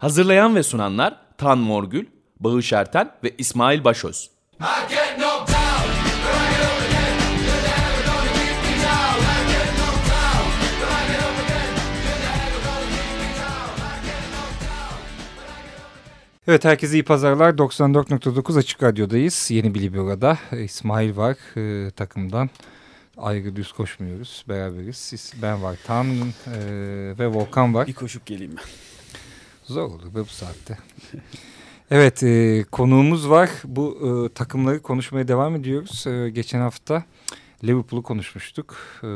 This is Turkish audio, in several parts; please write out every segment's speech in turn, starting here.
Hazırlayan ve sunanlar Tan Morgül, Bağış Erten ve İsmail Başöz. Evet herkese iyi pazarlar. 94.9 Açık Radyo'dayız. Yeni bir Libero'da İsmail var e, takımdan. Ayrı düz koşmuyoruz. Beraberiz. Ben var. Tan e, ve Volkan var. Bir koşup geleyim ben. Zor olur be bu saatte. evet e, konuğumuz var. Bu e, takımları konuşmaya devam ediyoruz. E, geçen hafta Liverpool'u konuşmuştuk. E,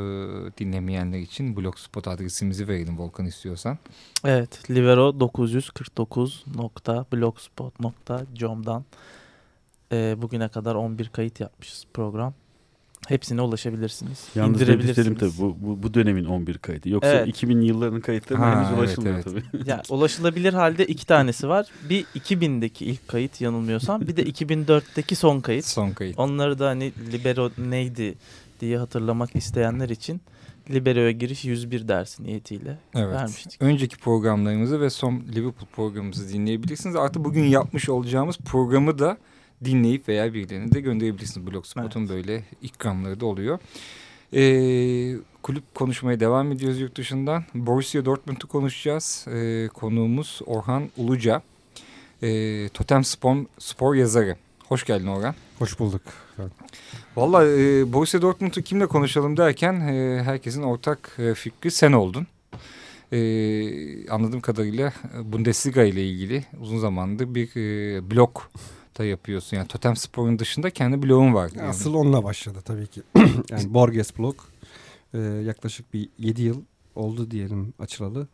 dinlemeyenler için blogspot adresimizi verelim Volkan istiyorsan. Evet, Livero 949.blogspot.com'dan e, bugüne kadar 11 kayıt yapmışız program. Hepsine ulaşabilirsiniz. Yalnız indirebilirsiniz. tabii bu, bu, bu dönemin 11 kaydı. Yoksa Evet. 2000 yıllarının kayıtlarına Ha, henüz evet, ulaşılmıyor evet. tabii. Ya, ulaşılabilir halde iki tanesi var. Bir 2000'deki ilk kayıt yanılmıyorsam. Bir de 2004'teki son kayıt. Son kayıt. Onları da hani Libero neydi diye hatırlamak isteyenler için Libero'ya giriş 101 dersi niyetiyle Evet. vermiştik. Önceki programlarımızı ve son Liverpool programımızı dinleyebilirsiniz. Artı bugün yapmış olacağımız programı da dinleyip veya birilerine de gönderebilirsiniz. Blogspot'un böyle ikramları da oluyor. Ee, kulüp konuşmaya devam ediyoruz yurt dışından. Borussia Dortmund'u konuşacağız. Ee, konuğumuz Orhan Uluca. Ee, Totem Spor, spor yazarı. Hoş geldin Orhan. Hoş bulduk. Valla e, Borussia Dortmund'u kimle konuşalım derken e, herkesin ortak e, fikri sen oldun. E, anladığım kadarıyla Bundesliga ile ilgili uzun zamandır bir e, blog da yapıyorsun. Yani Totem Spor'un dışında kendi blogun var. Yani, Asıl onunla başladı tabii ki. yani Borges blog e, yaklaşık bir 7 yıl oldu diyelim açılalı.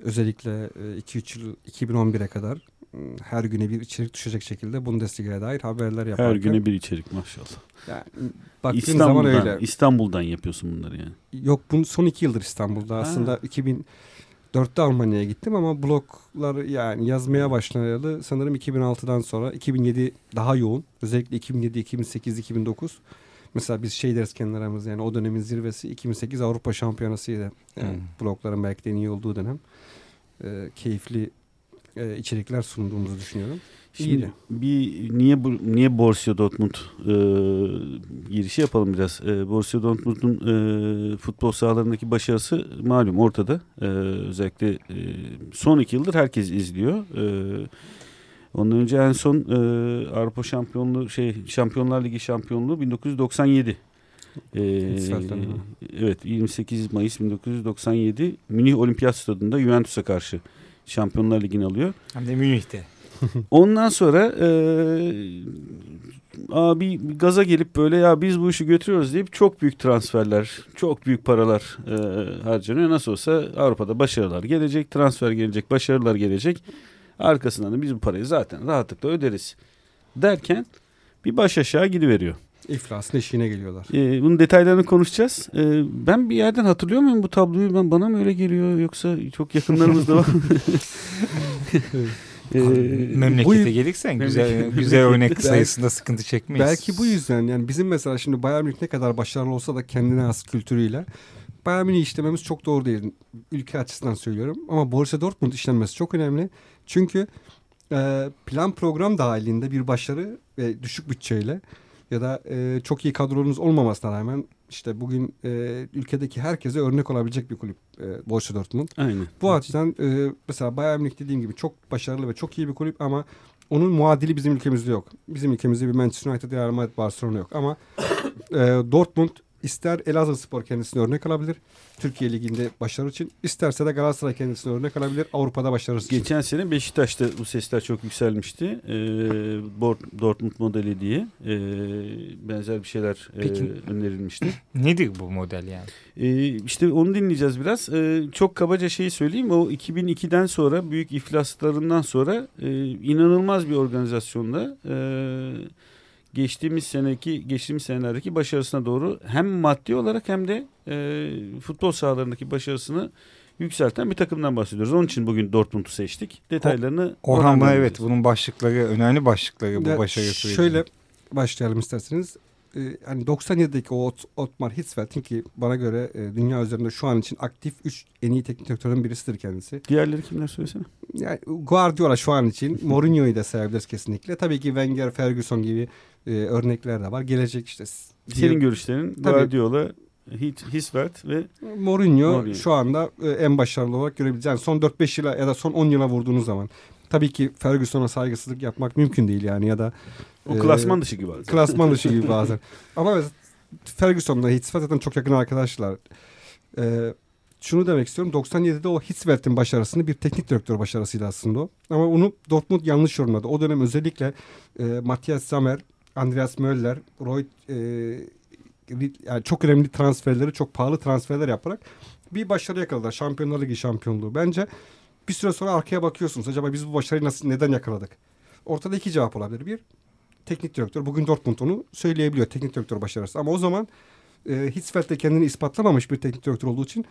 Özellikle 2-3 yıl 2011'e kadar m, her güne bir içerik düşecek şekilde Bundesliga'ya dair haberler yaparken. Her güne bir içerik maşallah. Yani, baktığın zaman İstanbul'dan, öyle. İstanbul'dan yapıyorsun bunları yani. Yok bunu son 2 yıldır İstanbul'da. Aslında 2004'te Almanya'ya gittim ama bloglar yani yazmaya başlayalı sanırım 2006'dan sonra 2007 daha yoğun. Özellikle 2007, 2008, 2009. Mesela biz şey deriz kendi aramızda yani o dönemin zirvesi 2008 Avrupa Şampiyonası'ydı. Yani Hmm. blogların belki de en iyi olduğu dönem. Ee, keyifli e, içerikler sunduğumuzu düşünüyorum. Şimdi İyiydi. bir niye bu niye Borussia Dortmund e, girişi yapalım biraz. E, Borussia Dortmund'un e, futbol sahalarındaki başarısı malum ortada. E, özellikle e, son iki yıldır herkes izliyor. E, ondan önce en son e, Avrupa Şampiyonluğu şey Şampiyonlar Ligi şampiyonluğu 1997. E, Hitzel'den, ha. evet 28 Mayıs 1997 Münih Olimpiyat Stadı'nda Juventus'a karşı Şampiyonlar Ligi'ni alıyor. Hem de Münih'te. Ondan sonra e, abi gaza gelip böyle ya biz bu işi götürüyoruz deyip çok büyük transferler, çok büyük paralar e, harcanıyor. Nasıl olsa Avrupa'da başarılar gelecek, transfer gelecek, başarılar gelecek. Arkasından da biz bu parayı zaten rahatlıkla öderiz derken bir baş aşağı gidiveriyor. İflasın eşiğine geliyorlar. E, bunun detaylarını konuşacağız. E, ben bir yerden hatırlıyor muyum bu tabloyu? Ben bana mı öyle geliyor yoksa çok yakınlarımızda var? E, Memlekete bu- gelirsen güzel güzel örnek Belki- sayısında sıkıntı çekmeyiz. Belki bu yüzden yani bizim mesela şimdi Bayern Münih ne kadar başarılı olsa da kendine has kültürüyle Bayern Münih işlememiz çok doğru değil. Ülke açısından söylüyorum. Ama Borussia Dortmund işlenmesi çok önemli. Çünkü e, plan program dahilinde bir başarı ve düşük bütçeyle ya da e, çok iyi kadronuz olmamasına rağmen işte bugün e, ülkedeki herkese örnek olabilecek bir kulüp e, Borussia Dortmund. Aynen. Bu açıdan e, mesela Bayern Münih dediğim gibi çok başarılı ve çok iyi bir kulüp ama onun muadili bizim ülkemizde yok. Bizim ülkemizde bir Manchester United, Real Madrid, Barcelona yok. Ama e, Dortmund ister Elazığ Spor kendisine örnek alabilir. Türkiye Ligi'nde başarı için. isterse de Galatasaray kendisine örnek alabilir. Avrupa'da başarısı için. Geçen sene Beşiktaş'ta bu sesler çok yükselmişti. Ee, Dortmund modeli diye ee, benzer bir şeyler ee, Peki. önerilmişti. Nedir bu model yani? Ee, işte onu dinleyeceğiz biraz. Ee, çok kabaca şeyi söyleyeyim. O 2002'den sonra büyük iflaslarından sonra ee, inanılmaz bir organizasyonda ee, geçtiğimiz seneki geçtiğimiz senelerdeki başarısına doğru hem maddi olarak hem de ee, futbol sahalarındaki başarısını yükselten bir takımdan bahsediyoruz. Onun için bugün Dortmund'u seçtik. Detaylarını Orhan buna Orhan'dan evet bunun başlıkları önemli başlıkları bu Ya başarı. Şöyle başlayalım isterseniz. Ee, hani 97'deki o Ot- Otmar Hitzfeld'in ki bana göre e, dünya üzerinde şu an için aktif 3 en iyi teknik direktörün birisidir kendisi. Diğerleri kimler söylesene. Yani Guardiola şu an için Mourinho'yu da sayabiliriz kesinlikle. Tabii ki Wenger, Ferguson gibi e, örnekler de var. Gelecek işte. Senin görüşlerin Tabii. Guardiola, Hisvert ve Mourinho, Mourinho. şu anda e, en başarılı olarak görebiliriz. Yani son 4-5 yıla ya da son 10 yıla vurduğunuz zaman. Tabii ki Ferguson'a saygısızlık yapmak mümkün değil yani ya da o Ee, klasman dışı gibi bazen. klasman dışı gibi bazen. Ama Ferguson'la Hitzfeld zaten çok yakın arkadaşlar. Ee, şunu demek istiyorum. 97'de o Hitzfeld'in başarısını bir teknik direktör başarısıydı aslında o. Ama onu Dortmund yanlış yorumladı. O dönem özellikle e, Matthias Sammer, Andreas Möller, Roy e, yani çok önemli transferleri, çok pahalı transferler yaparak bir başarı yakaladılar. Şampiyonlar Ligi şampiyonluğu. Bence bir süre sonra arkaya bakıyorsunuz. Acaba biz bu başarıyı nasıl neden yakaladık? Ortada iki cevap olabilir. Bir, teknik direktör. Bugün Dortmund onu söyleyebiliyor. Teknik direktör başarısı. Ama o zaman e, Hitzfeld de kendini ispatlamamış bir teknik direktör olduğu için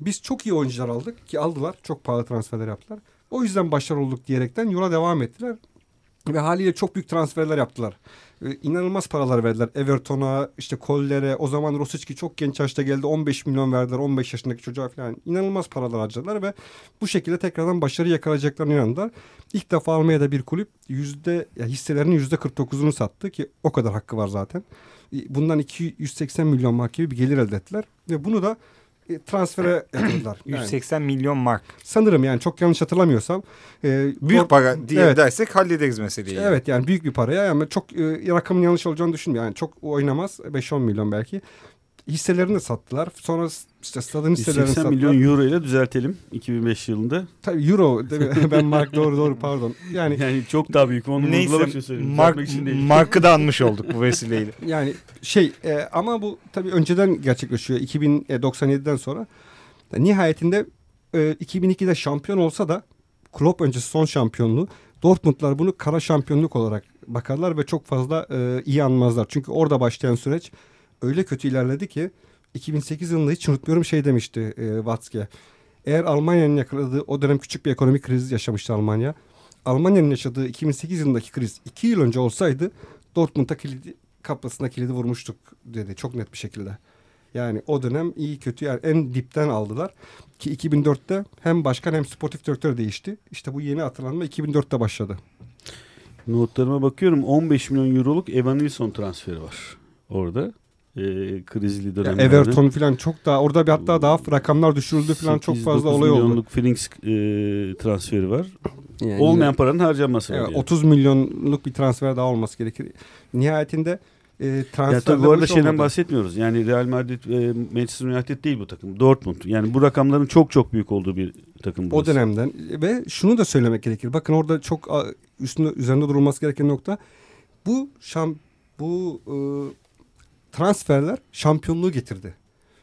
biz çok iyi oyuncular aldık ki aldılar. Çok pahalı transferler yaptılar. O yüzden başarılı olduk diyerekten yola devam ettiler. Ve haliyle çok büyük transferler yaptılar. Ee, inanılmaz paralar verdiler. Everton'a, işte Koller'e, o zaman Rosicki çok genç yaşta geldi. 15 milyon verdiler 15 yaşındaki çocuğa falan. İnanılmaz paralar harcadılar ve bu şekilde tekrardan başarı yakalayacaklarına inandılar. İlk defa Almanya'da bir kulüp yüzde, ya hisselerinin yüzde 49'unu sattı ki o kadar hakkı var zaten. Ee, Bundan 280 milyon mark gibi bir gelir elde ettiler. Ve bunu da transfere yatırdılar. Yani 180 milyon mark. sanırım yani çok yanlış hatırlamıyorsam. e, Büyük Dort- para diye Evet. dersek hallederiz meseleyi. Evet yani büyük bir paraya ama çok e, rakamın yanlış olacağını düşünmüyorum. Yani çok oynamaz 5-10 milyon belki. Hisselerini de sattılar. Sonra işte stadın hisselerini 180 sattılar. milyon euro ile düzeltelim 2005 yılında. Tabii euro değil mi? ben mark doğru doğru pardon. Yani Yani çok daha büyük. Onu vurgulamak için söyleyeyim. mark, için değil. markı da anmış olduk bu vesileyle. yani şey e, ama bu tabii önceden gerçekleşiyor 2097'den sonra. Nihayetinde e, 2002'de şampiyon olsa da Klopp öncesi son şampiyonluğu Dortmundlar bunu kara şampiyonluk olarak bakarlar ve çok fazla e, iyi anmazlar. Çünkü orada başlayan süreç öyle kötü ilerledi ki 2008 yılında hiç unutmuyorum şey demişti e, Watzke. Eğer Almanya'nın yakaladığı o dönem küçük bir ekonomik kriz yaşamıştı Almanya. Almanya'nın yaşadığı 2008 yılındaki kriz 2 yıl önce olsaydı Dortmund'a kilidi, kapısına kilidi vurmuştuk dedi çok net bir şekilde. Yani o dönem iyi kötü yani en dipten aldılar. Ki 2004'te hem başkan hem sportif direktör değişti. İşte bu yeni hatırlanma 2004'te başladı. Notlarıma bakıyorum 15 milyon euroluk Evan Nilsson transferi var orada. Ee, krizli Yani dönemlerde. Everton falan çok daha orada bir hatta daha rakamlar düşürüldü falan çok 8-9 fazla olay oldu. milyonluk Phoenix e, transferi var. Yani Olmayan paranın harcanması var. Yani. 30 milyonluk bir transfer daha olması gerekir. Nihayetinde e, transfer Ya tabii bu arada şeyden olmadı. bahsetmiyoruz. Yani Real Madrid, e, Manchester United değil bu takım. Dortmund. Yani bu rakamların çok çok büyük olduğu bir takım O burası. dönemden ve şunu da söylemek gerekir. Bakın orada çok üstünde üzerinde durulması gereken nokta bu şam bu e, transferler şampiyonluğu getirdi.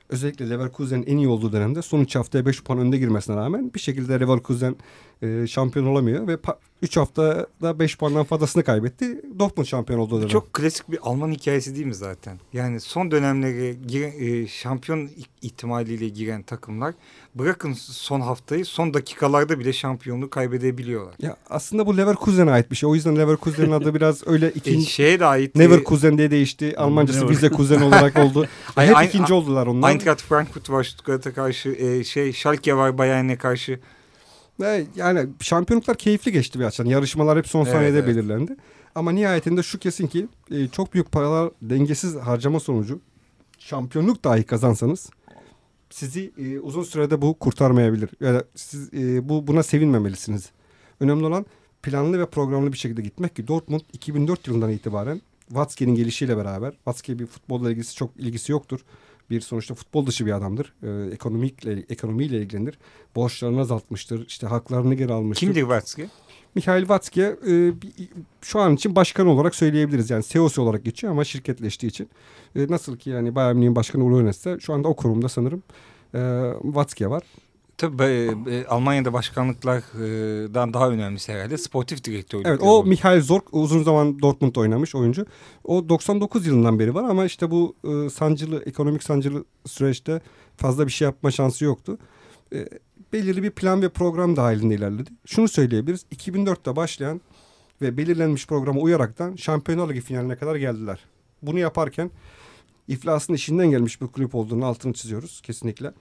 Özellikle Leverkusen'in en iyi olduğu dönemde son 3 haftaya 5 puan önde girmesine rağmen bir şekilde Leverkusen e, şampiyon olamıyor ve 3 haftada 5 puandan fazlasını kaybetti. Dortmund şampiyon olduğu dönem. Çok klasik bir Alman hikayesi değil mi zaten? Yani son dönemlere giren, e, şampiyon ihtimaliyle giren takımlar bırakın son haftayı son dakikalarda bile şampiyonluğu kaybedebiliyorlar. Ya aslında bu Leverkusen'e ait bir şey. O yüzden Leverkusen'in adı biraz öyle E, ikinci şeye de ait. e, Neverkusen diye değişti. Almancası Never- Vizekusen olarak oldu. Ay- Hep ikinci oldular onlar. Eintracht Frankfurt var Stuttgart'a karşı, e, şey Schalke var Bayern'e karşı. Ve yani şampiyonluklar keyifli geçti bir açıdan. Yarışmalar hep son Evet, saniyede evet. belirlendi. Ama nihayetinde şu kesin ki e, çok büyük paralar dengesiz harcama sonucu şampiyonluk dahi kazansanız sizi e, uzun sürede bu kurtarmayabilir. Yani siz e, bu buna sevinmemelisiniz. Önemli olan planlı ve programlı bir şekilde gitmek ki Dortmund 2004 yılından itibaren Watzke'nin gelişiyle beraber Watzke bir futbolla ilgisi çok ilgisi yoktur. Bir sonuçta futbol dışı bir adamdır. E, ekonomikle ekonomiyle ilgilenir. Borçlarını azaltmıştır. İşte haklarını geri almıştır. Kimdir Watzke? Mihail Watzke e, şu an için başkan olarak söyleyebiliriz. Yani CEO'su olarak geçiyor ama şirketleştiği için. E, nasıl ki yani Bayern Münih'in başkanı Ulu Hoeneß'te şu anda o kurumda sanırım e, Watzke var. Tabii e, e, Almanya'da başkanlıklardan daha önemlisi herhalde sportif direktörlük. Evet o Mihail Zorc uzun zaman Dortmund oynamış oyuncu. O 99 yılından beri var ama işte bu e, sancılı ekonomik sancılı süreçte fazla bir şey yapma şansı yoktu. Belirli bir plan ve program dahilinde ilerledi. Şunu söyleyebiliriz. 2004'te başlayan ve belirlenmiş programa uyaraktan Şampiyonlar Ligi finaline kadar geldiler. Bunu yaparken iflasın işinden gelmiş bir kulüp olduğunu altını çiziyoruz kesinlikle.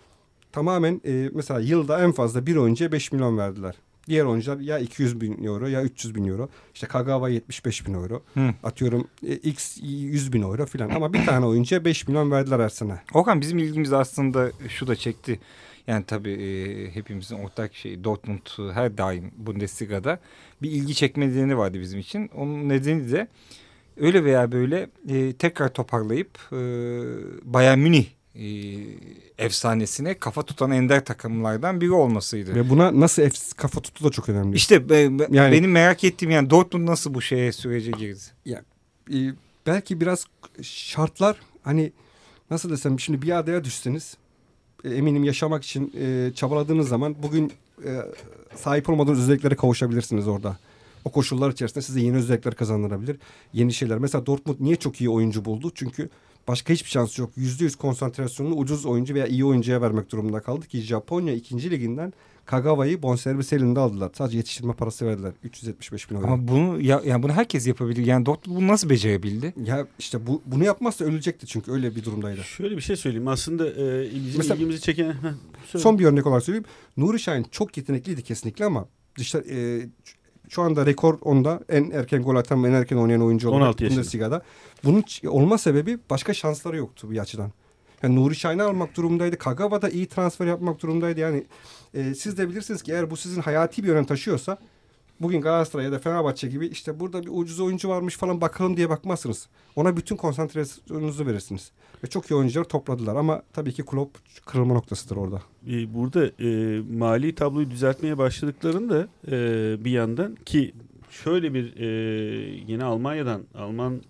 Tamamen e, mesela yılda en fazla bir oyuncuya 5 milyon verdiler. Diğer oyuncular ya 200 bin euro ya 300 bin euro. İşte Kagawa 75 bin euro. Hı. Atıyorum e, X 100 bin euro filan. Ama bir tane oyuncuya 5 milyon verdiler her sene. Okan bizim ilgimiz aslında şu da çekti. Yani tabii e, hepimizin ortak şey Dortmund e, her daim Bundesliga'da bir ilgi çekme nedeni vardı bizim için. Onun nedeni de öyle veya böyle e, tekrar toparlayıp e, Bayern Münih e, efsanesine kafa tutan ender takımlardan biri olmasıydı. Ve buna nasıl F kafa tuttu da çok önemli. İşte be- be- Yani- benim merak ettiğim yani Dortmund nasıl bu şeye sürece girdi? e, belki biraz şartlar hani nasıl desem şimdi bir adaya düşseniz e, eminim yaşamak için e, çabaladığınız zaman bugün e, sahip olmadığınız özelliklere kavuşabilirsiniz orada. O koşullar içerisinde size yeni özellikler kazandırabilir. Yeni şeyler. Mesela Dortmund niye çok iyi oyuncu buldu? Çünkü başka hiçbir şansı yok. Yüzde yüz konsantrasyonunu ucuz oyuncu veya iyi oyuncuya vermek durumunda kaldı ki Japonya ikinci liginden Kagawa'yı bonservis elinde aldılar. Sadece yetiştirme parası verdiler. 375 bin euro. Ama bunu ya, yani bunu herkes yapabilir. Yani Dortmund bunu nasıl becerebildi? Ya işte bu bunu yapmazsa ölecekti çünkü öyle bir durumdaydı. Şöyle bir şey söyleyeyim. Aslında e, bizim Mesela- ilgimizi çeken... Heh, söyle. Son bir örnek olarak söyleyeyim. Nuri Şahin çok yetenekliydi kesinlikle ama işte e, şu anda rekor onda en erken gol atan ve en erken oynayan oyuncu olarak 16 yaşında. Bundesliga'da. Bunun olma sebebi başka şansları yoktu bir açıdan. Yani Nuri Şahin'i almak durumundaydı. Kagawa da iyi transfer yapmak durumundaydı. Yani e, siz de bilirsiniz ki eğer bu sizin hayati bir önem taşıyorsa bugün Galatasaray ya da Fenerbahçe gibi işte burada bir ucuz oyuncu varmış falan bakalım diye bakmazsınız. Ona bütün konsantrasyonunuzu verirsiniz. Ve çok iyi oyuncuları topladılar ama tabii ki Klopp kırılma noktasıdır orada. E, burada e, mali tabloyu düzeltmeye başladıklarında e, bir yandan ki şöyle bir e, yine Almanya'dan Alman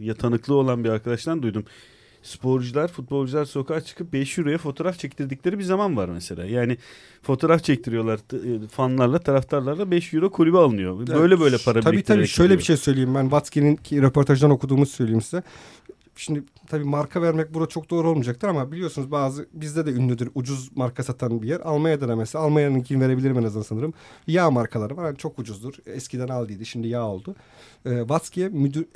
ya tanıklığı olan bir arkadaştan duydum. Sporcular, futbolcular sokağa çıkıp 5 euroya fotoğraf çektirdikleri bir zaman var mesela. Yani fotoğraf çektiriyorlar e, fanlarla, taraftarlarla 5 euro kulübe alınıyor. Böyle böyle para Tabii tabii şöyle bir şey söyleyeyim ben Watzke'nin ki röportajdan okuduğumu söyleyeyim size. Şimdi tabii marka vermek burada çok doğru olmayacaktır ama biliyorsunuz bazı bizde de ünlüdür ucuz marka satan bir yer. Almanya'da da mesela Almanya'nınkini verebilirim en azından sanırım. Yağ markaları var yani çok ucuzdur. Eskiden aldıydı şimdi yağ oldu. E, Watzke müdür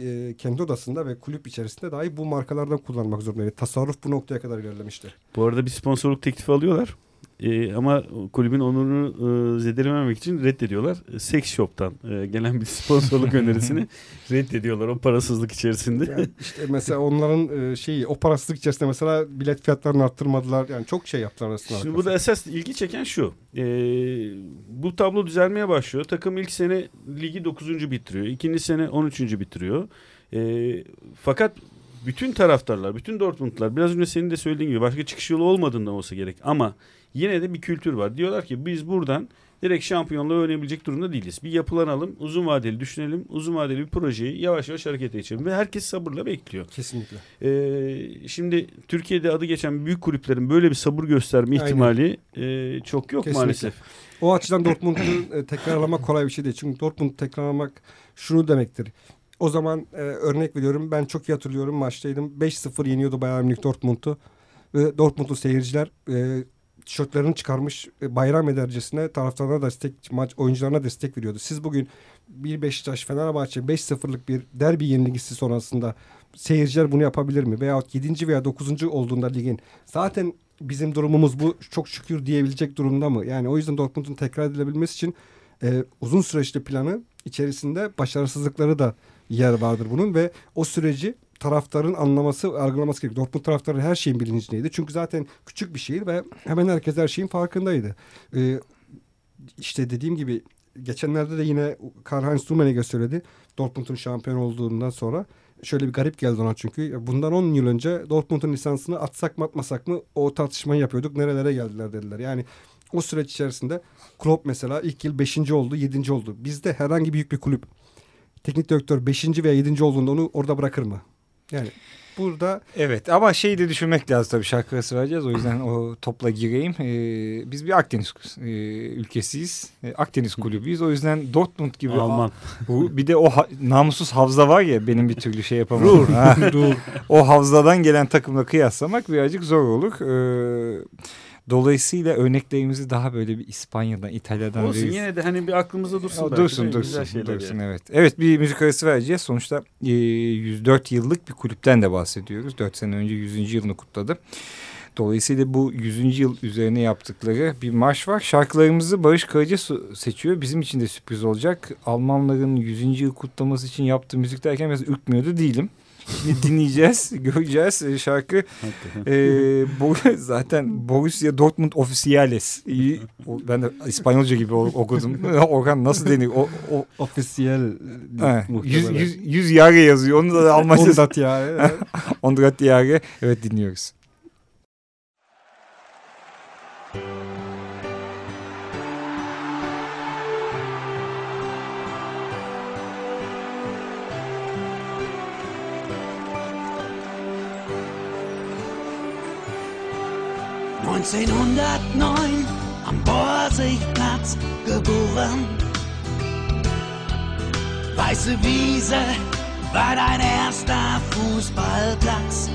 e, kendi odasında ve kulüp içerisinde dahi bu markalardan kullanmak zorundaydı. Tasarruf bu noktaya kadar ilerlemişti. Bu arada bir sponsorluk teklifi alıyorlar. Ee, ama kulübün onurunu e, zedelememek için reddediyorlar. E, Sex Shop'tan e, gelen bir sponsorluk önerisini reddediyorlar o parasızlık içerisinde. Yani işte mesela onların e, şeyi o parasızlık içerisinde mesela bilet fiyatlarını arttırmadılar. Yani çok şey yaptılar aslında. Şimdi burada esas ilgi çeken şu. E, bu tablo düzelmeye başlıyor. Takım ilk sene ligi 9. bitiriyor. ikinci sene 13. bitiriyor. E, fakat bütün taraftarlar, bütün Dortmundlar biraz önce senin de söylediğin gibi başka çıkış yolu olmadığında olsa gerek. Ama yine de bir kültür var. Diyorlar ki biz buradan direkt şampiyonluğu oynayabilecek durumda değiliz. Bir yapılanalım, uzun vadeli düşünelim, uzun vadeli bir projeyi yavaş yavaş harekete geçelim. Ve herkes sabırla bekliyor. Kesinlikle. Ee, şimdi Türkiye'de adı geçen büyük kulüplerin böyle bir sabır gösterme Aynen. ihtimali e, çok yok Kesinlikle. maalesef. O açıdan Dortmund'u e, tekrarlamak kolay bir şey değil. Çünkü Dortmund tekrarlamak şunu demektir. O zaman e, örnek veriyorum ben çok iyi hatırlıyorum maçtaydım. 5-0 yeniyordu Bayern Münih Dortmund'u. Ve Dortmund'lu seyirciler e, tişörtlerini çıkarmış e, bayram edercesine taraftarına destek, maç oyuncularına destek veriyordu. Siz bugün bir Beşiktaş Fenerbahçe 5-0'lık bir derbi yenilgisi sonrasında seyirciler bunu yapabilir mi? Veyahut 7. veya 9. olduğunda ligin zaten bizim durumumuz bu çok şükür diyebilecek durumda mı? Yani o yüzden Dortmund'un tekrar edilebilmesi için e, uzun süreçli planı içerisinde başarısızlıkları da yer vardır bunun ve o süreci taraftarın anlaması, algılaması gerekiyor. Dortmund taraftarı her şeyin bilincindeydi. Çünkü zaten küçük bir şehir ve hemen herkes her şeyin farkındaydı. E, işte dediğim gibi geçenlerde de yine Karl-Heinz Rummenigge söyledi. Dortmund'un şampiyon olduğundan sonra şöyle bir garip geldi ona çünkü. Bundan 10 yıl önce Dortmund'un lisansını atsak mı atmasak mı o tartışmayı yapıyorduk. Nerelere geldiler dediler. Yani o süreç içerisinde Klopp mesela ilk yıl 5. oldu, 7. oldu. Bizde herhangi büyük bir kulüp teknik direktör 5. veya 7. olduğunda onu orada bırakır mı? Yani burada Evet ama şeyi de düşünmek lazım tabii şarkı arası vereceğiz o yüzden o topla gireyim. Ee, biz bir Akdeniz e, ülkesiyiz. E, Akdeniz kulübüyüz o yüzden Dortmund gibi Alman. Bu, bir de o ha- namussuz havza var ya benim bir türlü şey yapamadım. Ha, o havzadan gelen takımla kıyaslamak birazcık zor olur. Ee, dolayısıyla örneklerimizi daha böyle bir İspanya'dan, İtalya'dan Olsun veririz. yine de hani bir aklımızda dursun. Ya, dursun dursun, dursun yani. evet. Evet bir müzik arası vereceğiz. Sonuçta e, 104 yıllık bir kulüpten de bahsediyoruz. 4 sene önce 100. yılını kutladı. Dolayısıyla bu 100. yıl üzerine yaptıkları bir marş var. Şarkılarımızı Barış Karaca seçiyor. Bizim için de sürpriz olacak. Almanların 100. yıl kutlaması için yaptığı müzik derken biraz ürkmüyordu değilim. Şimdi dinleyeceğiz, göreceğiz. E, şarkı e, bo zaten Borussia Dortmund Officiales. İyi, ben de İspanyolca gibi okudum. Orhan nasıl deniyor? O, o ofisiyel yüz, yüz, yüz yare yazıyor. Onu da Almanca. Ondat yare. Ondat yare. Evet dinliyoruz. 1909 am Borsigplatz geboren. Weiße Wiese war dein erster Fußballplatz.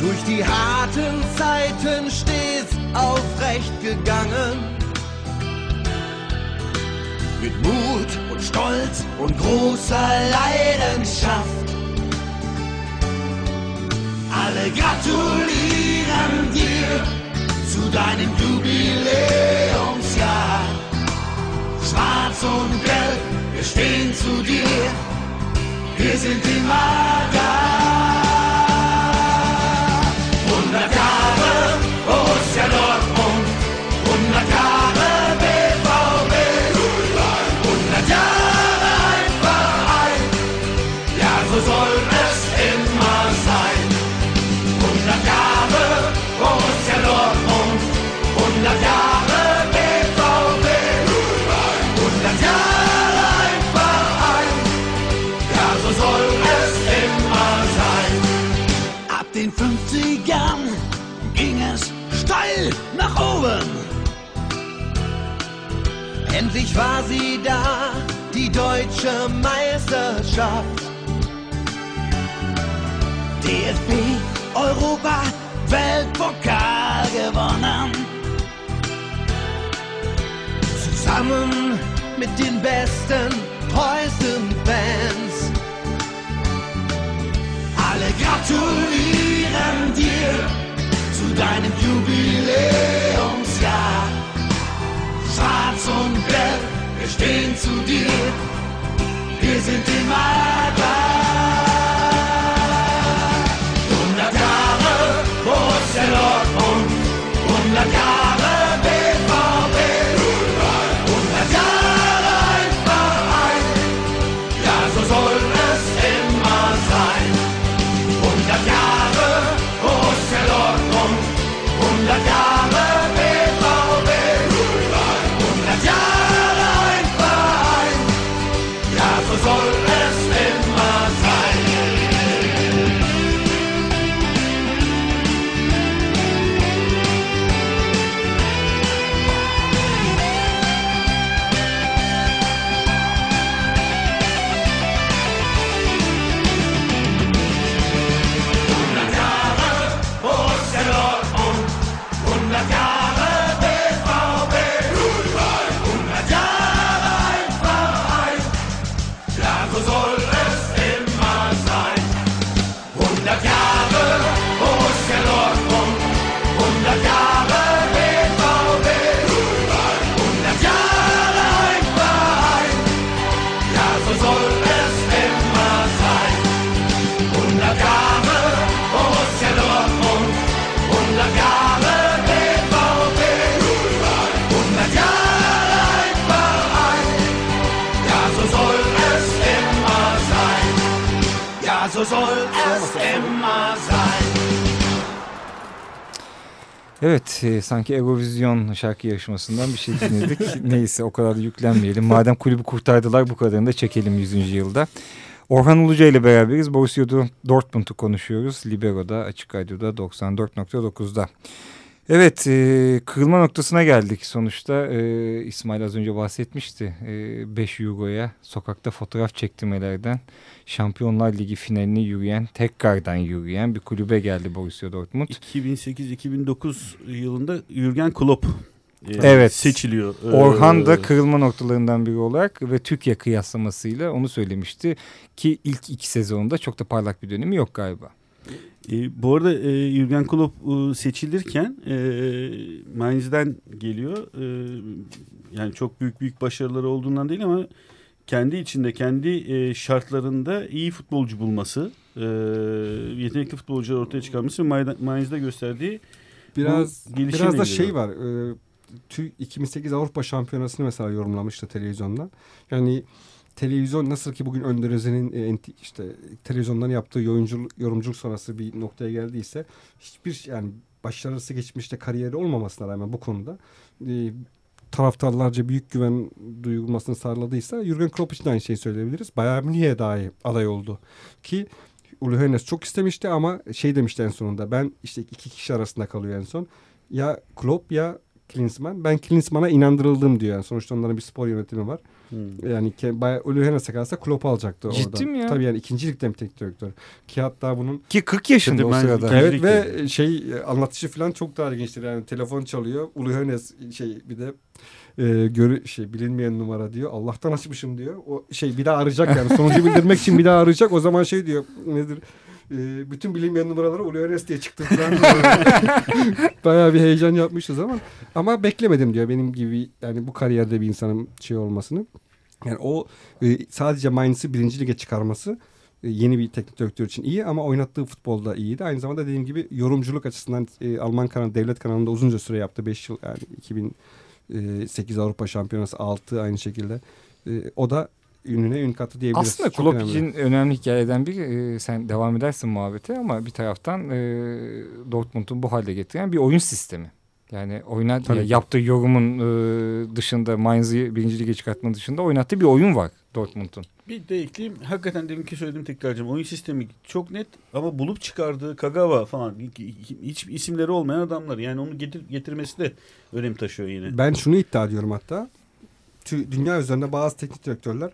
Durch die harten Zeiten stets aufrecht gegangen. Mit Mut und Stolz und großer Leidenschaft alle gratulieren dir zu deinem Jubiläumsjahr. Schwarz und Gelb, wir stehen zu dir, wir sind immer da. 100 Jahre Borussia Dortmund, Endlich war sie da, die deutsche Meisterschaft. DFB Europa Weltpokal gewonnen. Zusammen mit den besten, treuesten Fans. Alle gratulieren dir zu deinem Jubiläumsjahr. Schwarz und Gelb, wir stehen zu dir. Wir sind immer da. Evet e, sanki Eurovision şarkı yarışmasından bir şey dinledik. Neyse o kadar da yüklenmeyelim. Madem kulübü kurtardılar bu kadarını da çekelim 100. yılda. Orhan Uluca ile beraberiz. Borussia Dortmund'u konuşuyoruz. Libero'da, Açık Radyo'da 94.9'da. Evet, e, kırılma noktasına geldik sonuçta. E, İsmail az önce bahsetmişti. E, 5 Euro'ya sokakta fotoğraf çektirmelerden Şampiyonlar Ligi finaline yürüyen, tekrardan yürüyen bir kulübe geldi Borussia Dortmund. 2008-2009 yılında Jürgen Klopp e, Evet. seçiliyor. Ee, Orhan da kırılma noktalarından biri olarak ve Türkiye kıyaslamasıyla onu söylemişti ki ilk iki sezonunda çok da parlak bir dönemi yok galiba. E, bu arada e, Jürgen Klopp e, seçilirken e, Mainz'den geliyor. E, yani çok büyük büyük başarıları olduğundan değil ama kendi içinde, kendi e, şartlarında iyi futbolcu bulması, e, yetenekli futbolcular ortaya çıkarması ve Mainz- Mainz'de gösterdiği Biraz biraz da ilgili. şey var. E, tü- 2008 Avrupa Şampiyonası'nı mesela yorumlamıştı televizyonda. Yani televizyon nasıl ki bugün Önder Özen'in e, işte televizyondan yaptığı yorumculuk, yorumculuk sonrası bir noktaya geldiyse hiçbir yani başarısı geçmişte kariyeri olmamasına rağmen bu konuda e, taraftarlarca büyük güven duyulmasını sağladıysa Jurgen Klopp için de aynı şeyi söyleyebiliriz. Bayern Münih'e dahi aday oldu. Ki Uli Hoeneß çok istemişti ama şey demişti en sonunda ben işte iki kişi arasında kalıyor en son. Ya Klopp ya Klinsmann. Ben Klinsmann'a inandırıldım diyor. Yani sonuçta onların bir spor yönetimi var. Hmm. Yani bayağı Uli Hoeneß'e kalsa Klopp alacaktı Ciddi orada. mi ya? Tabii yani ikinci ligden bir teknik direktör. Ki hatta bunun Ki 40 yaşında o ben- sırada. Evet ligde. ve şey e, anlatışı falan çok daha ilginçtir. Yani telefon çalıyor. Uli Hoeneß şey bir de e, görü şey bilinmeyen numara diyor. Allah'tan açmışım diyor. O şey bir daha arayacak yani sonucu bildirmek için bir daha arayacak. O zaman şey diyor nedir? E, bütün bilinmeyen numaraları Uli Hoeneß diye çıktı. Bayağı bir heyecan yapmışız ama ama beklemedim diyor benim gibi yani bu kariyerde bir insanın şey olmasını. Yani o e, sadece Mainz'i birinci lige çıkarması e, yeni bir teknik direktör için iyi ama oynattığı futbolda iyiydi. Aynı zamanda dediğim gibi yorumculuk açısından e, Alman kanalı devlet kanalında uzunca süre yaptı. 5 yıl yani 2008 Avrupa Şampiyonası 6 aynı şekilde. O da ününe ün katı diyebiliriz. Aslında Klopp önemli. için önemli hikayelerden biri e, sen devam edersin muhabbete ama bir taraftan e, Dortmund'un bu halde getiren bir oyun sistemi. Yani oyna, Tabii ya yaptığı yorumun e, dışında Mainz'i birinci lige çıkartmanın dışında oynattığı bir oyun var Dortmund'un. Bir de ekleyeyim. Hakikaten deminki söylediğim tekrarcığım. Oyun sistemi çok net ama bulup çıkardığı Kagawa falan hiç isimleri olmayan adamlar. Yani onu getir, getirmesi de önem taşıyor yine. Ben şunu iddia ediyorum hatta. Dünya üzerinde bazı teknik direktörler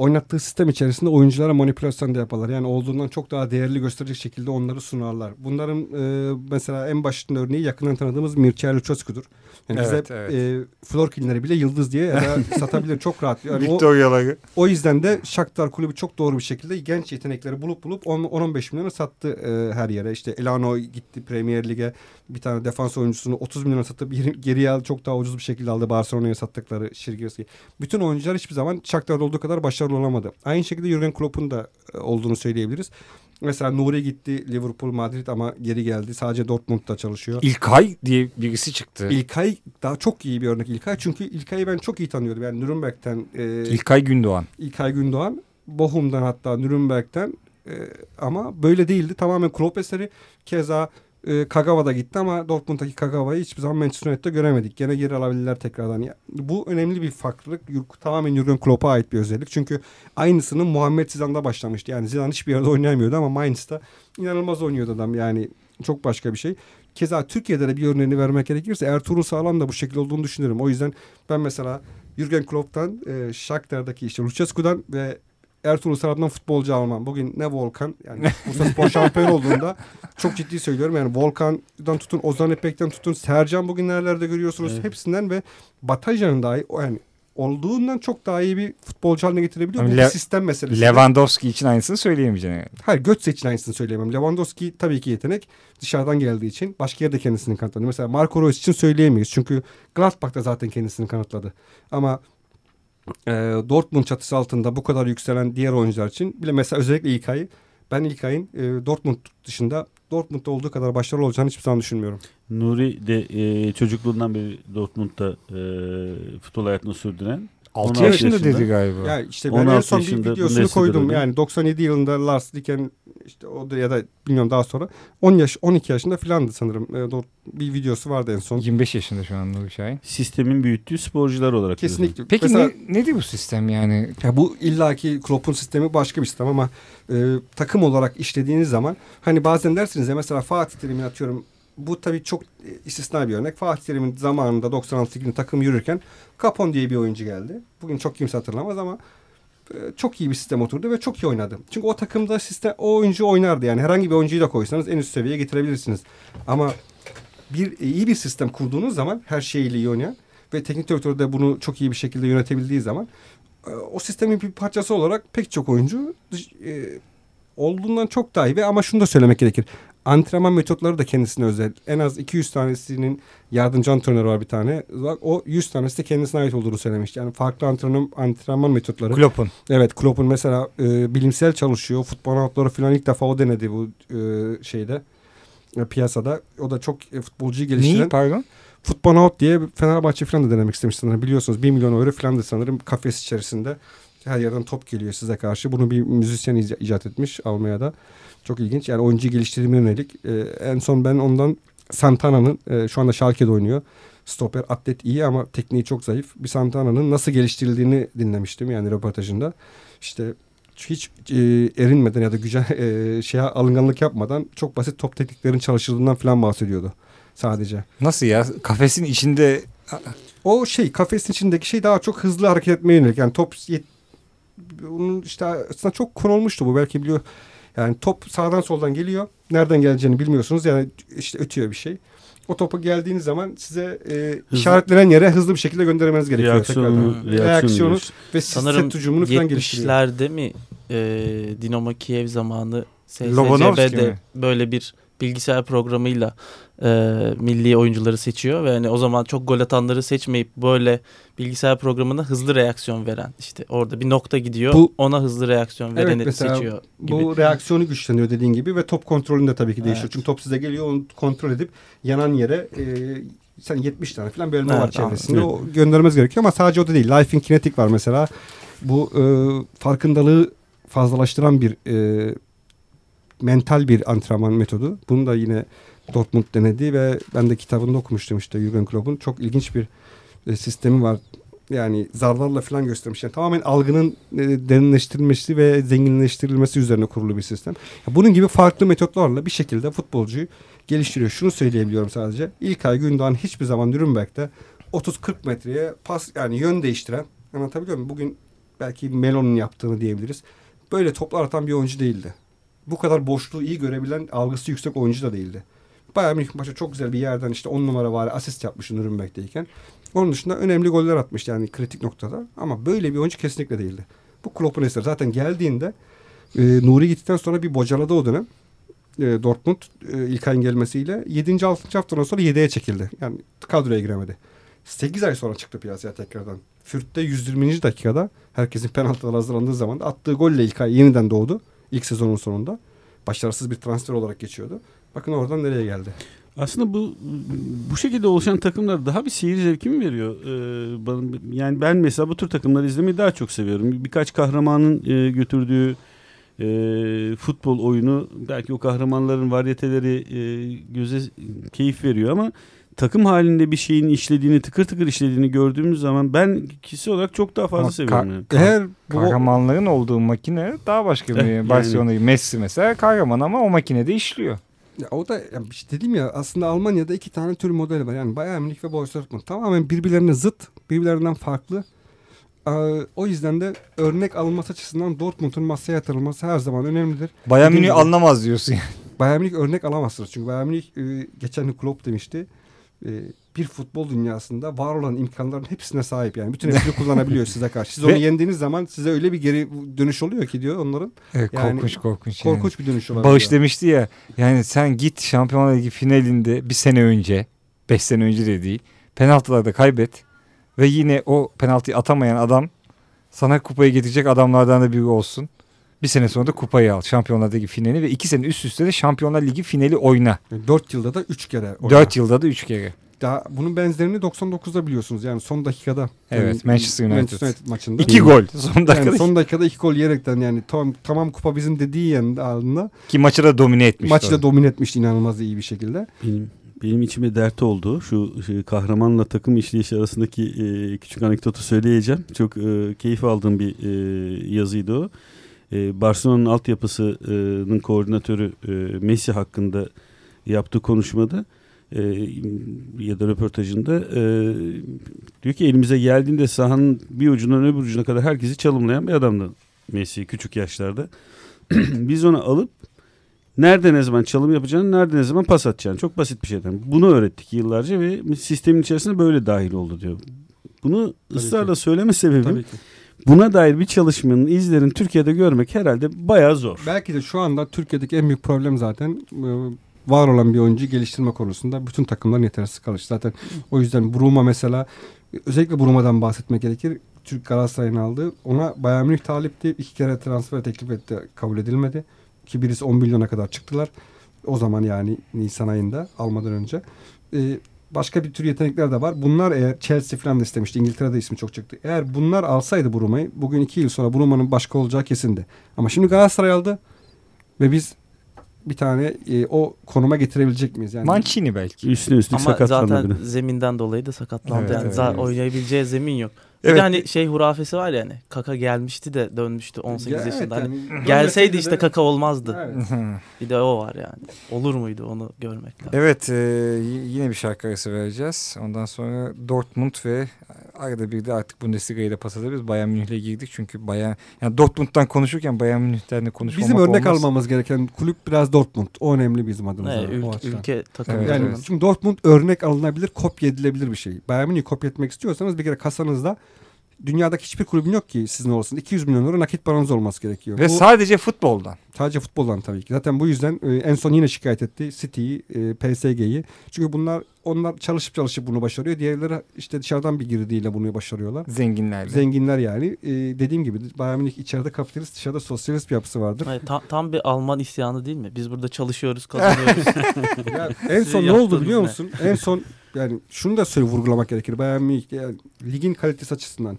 oynattığı sistem içerisinde oyunculara manipülasyon da yaparlar. Yani olduğundan çok daha değerli gösterecek şekilde onları sunarlar. Bunların e, mesela en başında örneği yakından tanıdığımız Mircea Lucescu'dur. Yani Evet, bize evet. e, Florkinleri bile yıldız diye ya da satabilir çok rahat. Yani o, Victoria'ları. o yüzden de Shakhtar kulübü çok doğru bir şekilde genç yetenekleri bulup bulup 10 10-15 milyona sattı e, her yere. İşte Elano gitti Premier Lig'e bir tane defans oyuncusunu 30 milyona satıp geri- geriye aldı, çok daha ucuz bir şekilde aldı Barcelona'ya sattıkları Şirgirski. Bütün oyuncular hiçbir zaman Shakhtar'da olduğu kadar başarılı olamadı. Aynı şekilde Jurgen Klopp'un da e, olduğunu söyleyebiliriz. Mesela Nuri gitti Liverpool, Madrid ama geri geldi. Sadece Dortmund'da çalışıyor. İlkay diye birisi çıktı. İlkay daha çok iyi bir örnek İlkay. Çünkü İlkay'ı ben çok iyi tanıyordum. Yani Nürnberg'ten e, İlkay Gündoğan. İlkay Gündoğan. Bochum'dan hatta Nürnberg'den e, ama böyle değildi. Tamamen Klopp eseri. Keza e, Kagawa da gitti ama Dortmund'daki Kagawa'yı hiçbir zaman Manchester United'de göremedik. Gene geri alabilirler tekrardan. Ya, bu önemli bir farklılık. Tamamen Jurgen Klopp'a ait bir özellik. Çünkü aynısının Muhammed Zidane'da başlamıştı. Yani Zidane hiçbir yerde oynayamıyordu ama Mainz'da inanılmaz oynuyordu adam. Yani çok başka bir şey. Keza Türkiye'de de bir örneğini vermek gerekirse Ertuğrul Sağlam da bu şekilde olduğunu düşünüyorum. O yüzden ben mesela Jürgen Klopp'tan, e, Shakhtar'daki işte Lucescu'dan ve Ertuğrul Sağlam'dan futbolcu almam. Bugün ne Volkan yani Bursa Spor şampiyon olduğunda çok ciddi söylüyorum. Yani Volkan'dan tutun, Ozan İpek'ten tutun, Sercan bugün nerelerde görüyorsunuz Evet. hepsinden ve Batajan'ın dahi o yani olduğundan çok daha iyi bir futbolcu haline getirebiliyor. Ama Bu bir Le- sistem meselesi. Lewandowski için aynısını söyleyemeyeceksin yani. Hayır Götze için aynısını söyleyemem. Lewandowski tabii ki yetenek. Dışarıdan geldiği için başka yerde kendisini kanıtladı. Mesela Marco Reus için söyleyemeyiz. Çünkü Gladbach'ta zaten kendisini kanıtladı. Ama e, Dortmund çatısı altında bu kadar yükselen diğer oyuncular için bile mesela özellikle İlkay'ı ben İlkay'ın e, Dortmund dışında Dortmund'da olduğu kadar başarılı olacağını hiçbir zaman düşünmüyorum. Nuri de e, çocukluğundan beri Dortmund'da e, futbol hayatını sürdüren 6 16 yaşında, yaşında. dedi galiba. Ya işte ben en 16 son bir videosunu koydum. oynadı. Yani 97 yılında Lars Diken işte o da ya da bilmiyorum daha sonra 10 yaş 12 yaşında filandı sanırım. E, Dort- bir videosu vardı en son. 25 yaşında şu an Nuri Şahin. sistemin büyüttüğü sporcular olarak. diyorsun. Kesinlikle. Peki Mesela- ne, nedir bu sistem yani? Ya bu illaki Klopp'un sistemi başka bir sistem ama e, takım olarak işlediğiniz zaman hani bazen dersiniz ya mesela Fatih Terim'in atıyorum bu tabii çok e, istisna bir örnek. Fatih Terim'in zamanında 96 günü takım yürürken Capon diye bir oyuncu geldi. Bugün çok kimse hatırlamaz ama e, çok iyi bir sistem oturdu ve çok iyi oynadı. Çünkü o takımda sistem o oyuncu oynardı yani herhangi bir oyuncuyu da koysanız en üst seviyeye getirebilirsiniz. Ama bir e, iyi bir sistem kurduğunuz zaman her şeyiyle iyi oynayan ve teknik direktör de bunu çok iyi bir şekilde yönetebildiği zaman o sistemin bir parçası olarak pek çok oyuncu olduğundan çok daha iyi ve ama şunu da söylemek gerekir. Antrenman metotları da kendisine özel. En az 200 tanesinin yardımcı antrenörü var bir tane. O 100 tanesi de kendisine ait olduğunu söylemiş. Yani farklı antrenman, antrenman metotları. Klopp'un. Evet Klopp'un mesela e, bilimsel çalışıyor. Futbol anahtarı falan ilk defa o denedi bu e, şeyde e, piyasada. O da çok e, futbolcuyu geliştiren. Neyi pardon? Futbol Out diye Fenerbahçe falan da denemek istemiş sanırım. Biliyorsunuz 1 milyon euro falan da sanırım kafes içerisinde. Her yerden top geliyor size karşı. Bunu bir müzisyen ica- icat etmiş Almanya'da. Çok ilginç. Yani oyuncu geliştirmeye yönelik. Ee, en son ben ondan Santana'nın e, şu anda Schalke'de oynuyor. Stoper atlet iyi ama tekniği çok zayıf. Bir Santana'nın nasıl geliştirildiğini dinlemiştim yani röportajında. İşte hiç e, erinmeden ya da güce e, şeye alınganlık yapmadan çok basit top tekniklerin çalışıldığından falan bahsediyordu sadece. Nasıl ya? Kafesin içinde O şey kafesin içindeki şey daha çok hızlı hareket etmeye yönelik. Yani top yet- onun işte aslında çok konulmuştu bu belki biliyor. Yani top sağdan soldan geliyor. Nereden geleceğini bilmiyorsunuz. Yani işte ötüyor bir şey. O topu geldiğiniz zaman size e, işaretlenen yere hızlı bir şekilde göndermeniz gerekiyor. Reaksiyonu, tekrardan. reaksiyonu, ve Sanırım set hücumunu falan geliştiriyor. 70'lerde mi e, Dinamo Kiev zamanı SSCB'de böyle bir bilgisayar programıyla e, milli oyuncuları seçiyor ve hani o zaman çok gol atanları seçmeyip böyle bilgisayar programına hızlı reaksiyon veren işte orada bir nokta gidiyor Bu- ona hızlı reaksiyon Evet, vereni mesela seçiyor gibi. Bu reaksiyonu güçleniyor dediğin gibi ve top kontrolünde tabii ki değişiyor. Evet. Çünkü top size geliyor onu kontrol edip yanan yere e, sen 70 tane falan bölme Evet, var çevresinde. O göndermemiz gerekiyor ama sadece o da değil. Life in Kinetic var mesela. Bu e, farkındalığı fazlalaştıran bir e, mental bir antrenman metodu. Bunu da yine Dortmund denedi ve ben de kitabında okumuştum işte Jürgen Klopp'un. Çok ilginç bir e, sistemi var. Yani zarlarla falan göstermiş. Yani tamamen algının e, derinleştirilmesi ve zenginleştirilmesi üzerine kurulu bir sistem. Bunun gibi farklı metotlarla bir şekilde futbolcuyu geliştiriyor. Şunu söyleyebiliyorum sadece. İlkay Gündoğan hiçbir zaman Nürnberg'de 30-40 metreye pas yani yön değiştiren anlatabiliyor muyum? Bugün belki Melo'nun yaptığını diyebiliriz. Böyle toplar atan bir oyuncu değildi. Bu kadar boşluğu iyi görebilen algısı yüksek oyuncu da değildi. Bayern Münih maçı çok güzel bir yerden işte 10 numara var asist yapmış Nürnberg'deyken. Onun dışında önemli goller atmış yani kritik noktada. Ama böyle bir oyuncu kesinlikle değildi. Bu Klopp'un eseri. Zaten geldiğinde e, Nuri gittikten sonra bir bocaladı o dönem. E, Dortmund e, İlkay'ın gelmesiyle 7. 6. haftadan sonra 7'ye çekildi. Yani kadroya giremedi. 8 ay sonra çıktı piyasaya tekrardan. Fürth'te 120. dakikada herkesin penaltılar hazırlandığı zaman attığı golle İlkay yeniden doğdu. İlk sezonun sonunda. Başarısız bir transfer olarak geçiyordu. Bakın oradan nereye geldi. Aslında bu bu şekilde oluşan takımlar daha bir seyir zevki mi veriyor? Ee, yani ben mesela bu tür takımları izlemeyi daha çok seviyorum. Birkaç kahramanın e, götürdüğü e, futbol oyunu belki o kahramanların varyeteleri e, göze keyif veriyor ama takım halinde bir şeyin işlediğini tıkır tıkır işlediğini gördüğümüz zaman ben kişi olarak çok daha fazla Ama seviyorum. ka- yani. Eğer bu kahramanların olduğu makine daha başka bir yani. Barcelona gibi. Messi mesela kahraman ama o makinede işliyor. Ya o da ya işte dedim ya aslında Almanya'da iki tane tür model var. Yani Bayern Münih ve Borussia Dortmund. Tamamen birbirlerine zıt, birbirlerinden farklı. Ee, o yüzden de örnek alınması açısından Dortmund'un masaya yatırılması her zaman önemlidir. Bayern Münih anlamaz diyorsun yani. Bayern Münih örnek alamazsınız. Çünkü Bayern Münih e, geçen Klopp demişti. E, bir futbol dünyasında var olan imkanların hepsine sahip. Yani bütün hepsini kullanabiliyor size karşı. Siz onu yendiğiniz zaman size öyle bir geri dönüş oluyor ki diyor onların. Evet, Yani korkunç korkunç. yani. Korkunç bir dönüş olabiliyor. Bağış demişti ya yani sen git Şampiyonlar Ligi finalinde bir sene önce 5 sene önce de değil penaltılarda kaybet ve yine o penaltıyı atamayan adam sana kupayı getirecek adamlardan da biri olsun. Bir sene sonra da kupayı al Şampiyonlar Ligi finali ve iki sene üst üste de Şampiyonlar Ligi finali oyna. Yani Dört yılda da üç kere. oynar. 4 yılda da 3 kere. Daha bunun benzerini 99'da biliyorsunuz. Yani son dakikada. Evet, Yani Manchester United. Manchester United maçında. 2 gol son dakikada Yani son dakikada iki gol yerekten yani tamam, tamam kupa bizim dediği yanında ki maçı da domine etmişti. maçı da domine etmişti inanılmaz iyi bir şekilde. Benim benim içime dert oldu. Şu şey, kahramanla takım işleyişi arasındaki e, küçük anekdotu söyleyeceğim. Çok e, keyif aldığım bir e, yazıydı o. E, Barcelona'nın altyapısının koordinatörü e, Messi hakkında yaptığı konuşmada e, ya da röportajında e, diyor ki elimize geldiğinde sahanın bir ucundan öbür ucuna kadar herkesi çalımlayan bir adamdı Messi küçük yaşlarda. Biz onu alıp nerede ne zaman çalım yapacağını, nerede ne zaman pas atacağını. Çok basit bir şeyden. Bunu öğrettik yıllarca ve sistemin içerisine böyle dahil oldu diyor. Bunu ısrarla söyleme sebebim Tabii ki. Buna dair bir çalışmanın izlerini Türkiye'de görmek herhalde bayağı zor. Belki de şu anda Türkiye'deki en büyük problem zaten e, var olan bir oyuncuyu geliştirme konusunda bütün takımların yetersiz kalış. Zaten o yüzden Bruma mesela özellikle Bruma'dan bahsetmek gerekir. Türk Galatasaray'ın aldığı ona Bayern Münih talipti. iki kere transfer teklif etti. Kabul edilmedi. Ki birisi 10 milyona kadar çıktılar. O zaman yani Nisan ayında almadan önce. Ee, başka bir tür yetenekler de var. Bunlar eğer Chelsea falan da istemişti. İngiltere'de ismi çok çıktı. Eğer bunlar alsaydı Bruma'yı bugün iki yıl sonra Bruma'nın başka olacağı kesindi. Ama şimdi Galatasaray aldı ve biz bir tane e, o konuma getirebilecek miyiz? Yani Mancini belki. Üstüne üstlük Ama sakatlandı zaten bir de. zeminden dolayı da sakatlandı. Evet, yani evet, evet. oynayabileceği zemin yok. Bir Evet. de hani şey hurafesi var ya hani Kaka gelmişti de dönmüştü 18 Ya evet yaşında. Hani yani gelseydi işte de- Kaka olmazdı. Evet. Bir de o var yani. Olur muydu onu görmek lazım. Evet e, yine bir şarkı arası vereceğiz. Ondan sonra Dortmund ve arada bir de artık Bundesliga'yı da pas atabiliriz. Bayern Münih'le girdik çünkü Bayern yani Dortmund'dan konuşurken Bayern Münih'ten de konuşmamak Bizim örnek olmaz. almamız gereken kulüp biraz Dortmund. O önemli bizim adımıza. Evet, açıdan. ülke takımı. Evet, Yani evet. çünkü Dortmund örnek alınabilir, kopya edilebilir bir şey. Bayern Münih'i kopya etmek istiyorsanız bir kere kasanızda dünyadaki hiçbir kulübün yok ki sizin olsun. 200 milyon euro nakit paranız olması gerekiyor. Ve Bu sadece futboldan. sadece futboldan tabii ki. Zaten bu yüzden e, en son yine şikayet etti City'yi, e, PSG'yi. Çünkü bunlar onlar çalışıp çalışıp bunu başarıyor. Diğerleri işte dışarıdan bir girdiyle bunu başarıyorlar. Zenginlerle. Zenginler yani. E, dediğim gibi Bayern Münih içeride kapitalist, dışarıda sosyalist bir yapısı vardır. Hayır, tam, tam bir Alman isyanı değil mi? Biz burada çalışıyoruz, kazanıyoruz. Ya en son ne oldu biliyor ne? musun? En son yani şunu da söyle vurgulamak gerekir. Bayern Münih yani ligin kalitesi açısından.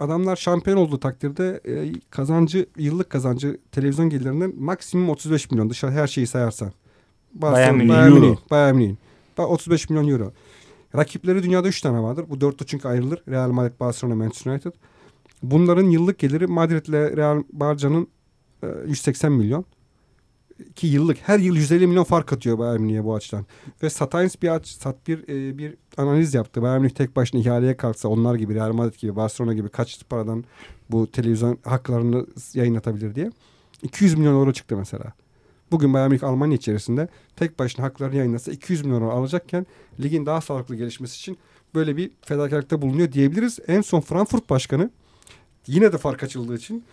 Adamlar şampiyon olduğu takdirde e, kazancı yıllık kazancı televizyon gelirlerinden maksimum 35 milyon dışarı her şeyi sayarsan. Bayern Münih, Bayern euro. Münih, Bayern Münih. Ba- 35 milyon euro. Rakipleri dünyada 3 tane vardır. Bu dörtlü çünkü ayrılır. Real Madrid, Barcelona, Manchester United. Bunların yıllık geliri Madrid ile Real Barca'nın e, 180 milyon. Ki yıllık her yıl 150 milyon fark atıyor Bayern Münih'e bu açıdan. Ve Satimes bir aç, sat bir e, bir analiz yaptı. Bayern Münih tek başına ihaleye kalksa onlar gibi Real Madrid gibi Barcelona gibi kaç paradan bu televizyon haklarını yayınlatabilir diye. 200 milyon euro çıktı mesela. Bugün Bayern Münih Almanya içerisinde tek başına haklarını yayınlasa 200 milyon euro alacakken ligin daha sağlıklı gelişmesi için böyle bir fedakarlıkta bulunuyor diyebiliriz. En son Frankfurt Başkanı yine de fark açıldığı için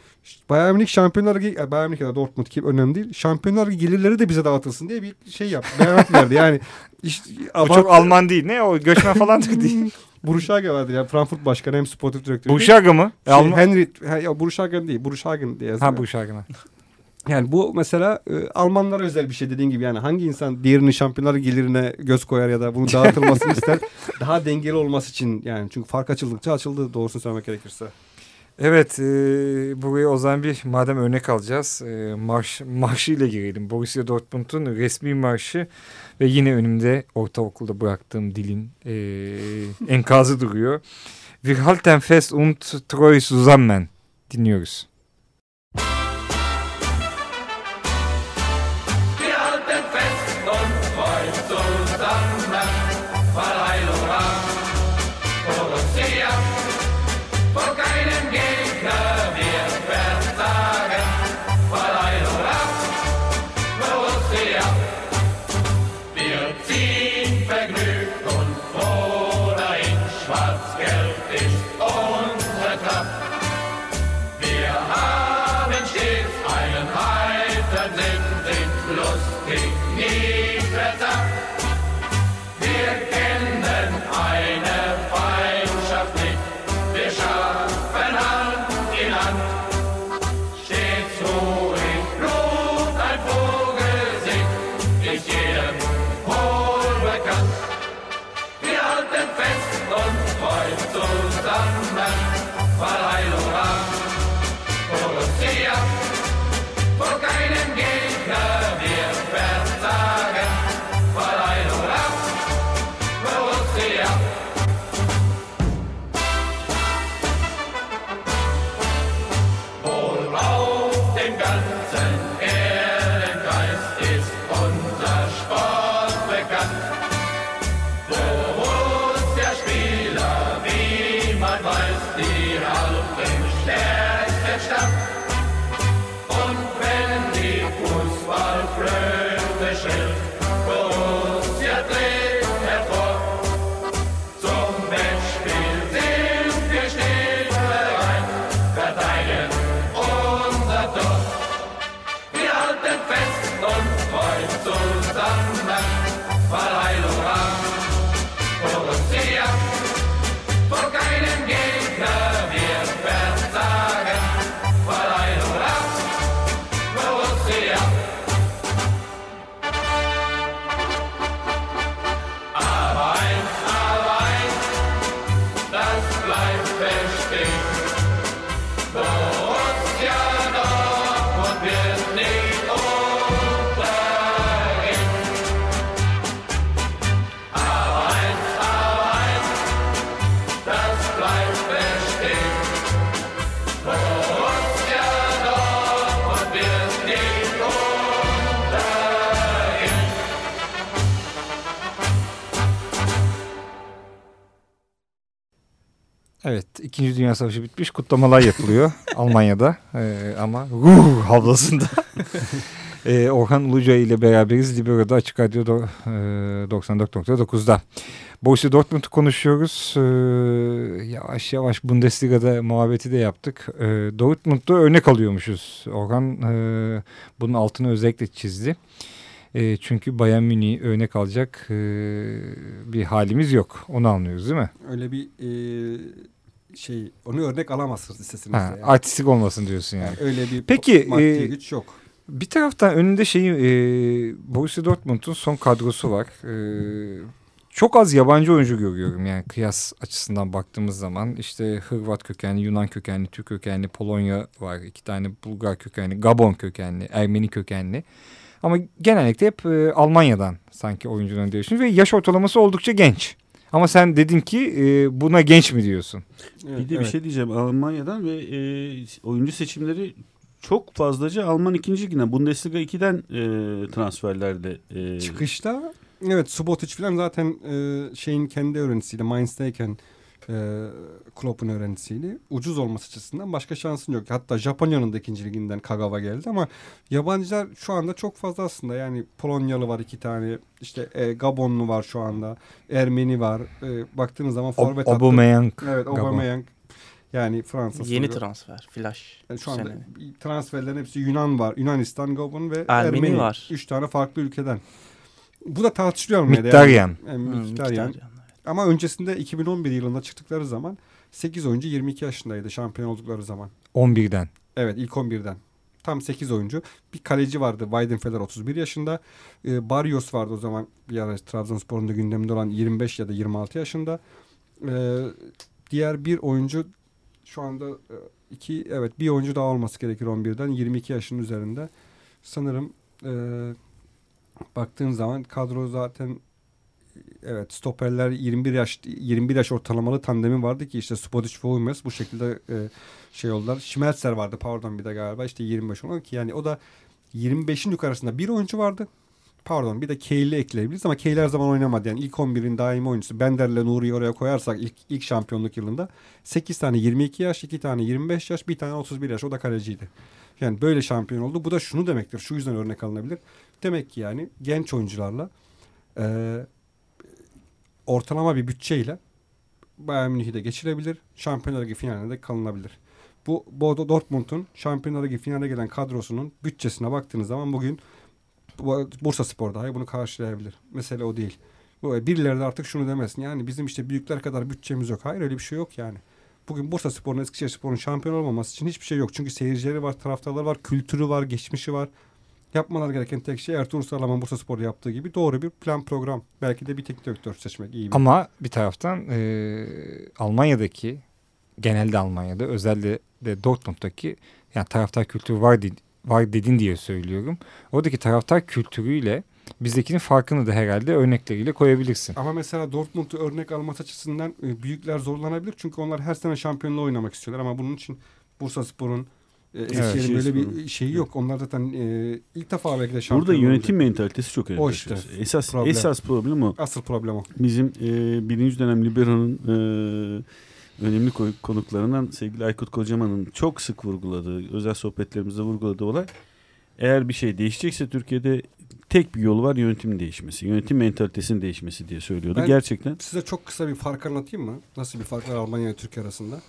Bayern Münih Şampiyonlar Ligi, e, Bayern Münih ya da Dortmund gibi önemli değil. Şampiyonlar Ligi gelirleri de bize dağıtılsın diye bir şey yaptı. Beyanat verdi. Yani işte, O çok Alman değil. Ne o göçmen falan değil. Buruşaga vardı ya Frankfurt Başkanı hem sportif direktörü. Bu şarkı mı? Şey, Alman... Henry, ya Buruşagan değil, Buruşagan diye yazıyor. Ha bu şarkı. Yani bu mesela e, Almanlara özel bir şey dediğin gibi yani hangi insan diğerinin şampiyonlar gelirine göz koyar ya da bunu dağıtılmasını ister daha dengeli olması için yani çünkü fark açıldıkça açıldı doğrusunu söylemek gerekirse. Evet, e, buraya o zaman bir madem örnek alacağız, e, marş marşıyla girelim. Borussia Dortmund'un resmi marşı ve yine önümde ortaokulda bıraktığım dilin e, enkazı duruyor. Wir halten fest und treu zusammen dinliyoruz. Evet, İkinci Dünya Savaşı bitmiş, kutlamalar yapılıyor Almanya'da ee, ama ruh havlasında. ee, Orhan Uluca ile beraberiz Libero'da Açık Radyo do, e, 94.9'da. Borussia Dortmund'u konuşuyoruz. Ee, yavaş yavaş Bundesliga'da muhabbeti de yaptık. Ee, Dortmund'da örnek alıyormuşuz. Orhan e, bunun altını özellikle çizdi. E, çünkü Bayern Münih örnek alacak e, bir halimiz yok. Onu anlıyoruz değil mi? Öyle bir e, şey onu örnek alamazsınız listesinizde. Ha, yani. Artistik olmasın diyorsun yani. Yani öyle bir Peki, maddi e, güç yok. Bir taraftan önünde şeyi e, Borussia Dortmund'un son kadrosu var. E, çok az yabancı oyuncu görüyorum yani kıyas açısından baktığımız zaman. işte Hırvat kökenli, Yunan kökenli, Türk kökenli, Polonya var. iki tane Bulgar kökenli, Gabon kökenli, Ermeni kökenli. Ama genellikle hep e, Almanya'dan sanki oyuncuların diyorsun ve yaş ortalaması oldukça genç. Ama sen dedin ki e, buna genç mi diyorsun? Evet, Bir de bir evet. şey diyeceğim Almanya'dan ve e, oyuncu seçimleri çok fazlaca Alman ikinci liginden Bundesliga 2'den e, transferlerde e, Çıkışta evet Subotic falan zaten e, şeyin kendi öğrencisiyle Mainz'deyken e, Klopp'un öğrencisiydi. Ucuz olması açısından başka şansın yok. Hatta Japonya'nın da ikinci liginden Kagawa geldi ama yabancılar şu anda çok fazla aslında. Yani Polonyalı var iki tane. işte e, Gabonlu var şu anda. Ermeni var. E, baktığınız zaman forvet hattı- Aubameyang. Evet. Aubameyang. Yani Fransa. Yeni soyu. transfer. Flash. Yani şu anda Senenin. transferlerin hepsi Yunan var. Yunanistan, Gabon ve Ermeni Ermeni. var. Üç tane farklı ülkeden. Bu da tartışılıyor Almanya'da. Mkhitaryan. Yani, yani Hmm. Mkhitaryan. Ama öncesinde 2011 yılında çıktıkları zaman 8 oyuncu 22 yaşındaydı şampiyon oldukları zaman. 11'den. Evet ilk 11'den. Tam 8 oyuncu. Bir kaleci vardı Weidenfeller 31 yaşında. Ee, Barrios vardı o zaman bir ara Trabzonspor'un da gündeminde olan 25 ya da 26 yaşında. Ee, diğer bir oyuncu şu anda e, iki evet bir oyuncu daha olması gerekir 11'den 22 yaşının üzerinde. Sanırım e, baktığın zaman kadro zaten evet stoperler 21 yaş 21 yaş ortalamalı tandemi vardı ki işte Spodic ve Hummels bu şekilde e, şey oldular. Schmelzer vardı pardon bir de galiba işte 25 olan ki yani o da 25'in yukarısında bir oyuncu vardı. Pardon bir de Kale'i ekleyebiliriz ama Kale her zaman oynamadı. Yani ilk 11'in daimi oyuncusu. Bender'le Nuri'yi oraya koyarsak ilk, ilk şampiyonluk yılında 8 tane 22 yaş, 2 tane 25 yaş, bir tane 31 yaş. O da kaleciydi. Yani böyle şampiyon oldu. Bu da şunu demektir. Şu yüzden örnek alınabilir. Demek ki yani genç oyuncularla e, ortalama bir bütçeyle Bayern Münih'i de geçirebilir. Şampiyonlar Ligi finaline de kalınabilir. Bu Bodo Dortmund'un Şampiyonlar Ligi finaline gelen kadrosunun bütçesine baktığınız zaman bugün bu- Bursa Spor dahi bunu karşılayabilir. Mesele o değil. Bu birileri de artık şunu demesin. Yani bizim işte büyükler kadar bütçemiz yok. Hayır öyle bir şey yok yani. Bugün Bursa Spor'un Eskişehir Spor'un şampiyon olmaması için hiçbir şey yok. Çünkü seyircileri var, taraftarları var, kültürü var, geçmişi var. Yapmalar gereken tek şey Ertuğrul Sağlam'ın Bursa Spor'da yaptığı gibi doğru bir plan program. Belki de bir teknik direktör seçmek iyi bir. Ama bir taraftan e, Almanya'daki genelde Almanya'da özellikle de Dortmund'daki yani taraftar kültürü var, de- var dedin diye söylüyorum. Oradaki taraftar kültürüyle bizdekinin farkını da herhalde örnekleriyle koyabilirsin. Ama mesela Dortmund'u örnek alması açısından e, büyükler zorlanabilir. Çünkü onlar her sene şampiyonluğu oynamak istiyorlar. Ama bunun için Bursa Spor'un e, Eskişehir'in böyle bir şeyi yok. Onlar zaten e, ilk defa belki de şampiyon Burada yönetim olacak. mentalitesi çok önemli. O işte. Esas Problem. esas problem o. Asıl problem o. Bizim e, birinci dönem Libero'nun e, önemli ko- konuklarından sevgili Aykut Kocaman'ın çok sık vurguladığı, özel sohbetlerimizde vurguladığı olay eğer bir şey değişecekse Türkiye'de tek bir yol var yönetimin değişmesi. Yönetim mentalitesinin değişmesi diye söylüyordu. Ben- Gerçekten. Size çok kısa bir fark anlatayım mı? Nasıl bir fark var Almanya ile Türkiye arasında?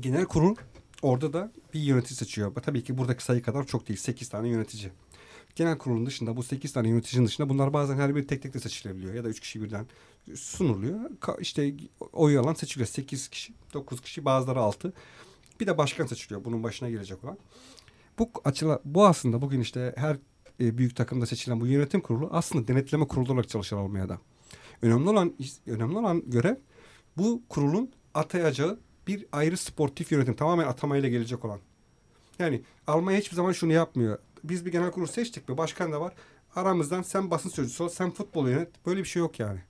Genel kurul orada da bir yönetici seçiyor. Tabii ki buradaki sayı kadar çok değil. 8 tane yönetici. Genel kurulun dışında bu 8 tane yöneticinin dışında bunlar bazen her biri tek tek de seçilebiliyor. Ya da 3 kişi birden sunuluyor. İşte oy alan seçiliyor. 8 kişi, 9 kişi bazıları 6. Bir de başkan seçiliyor. Bunun başına gelecek olan. Bu açıla, bu aslında bugün işte her e, büyük takımda seçilen bu yönetim kurulu aslında denetleme kurulu olarak çalışır Almanya'da. Önemli olan önemli olan görev bu kurulun atayacağı bir ayrı sportif yönetim tamamen atamayla gelecek olan. Yani Almanya hiçbir zaman şunu yapmıyor. Biz bir genel kurul seçtik bir başkan da var. Aramızdan sen basın sözcüsü ol, sen futbolu yönet. Böyle bir şey yok yani.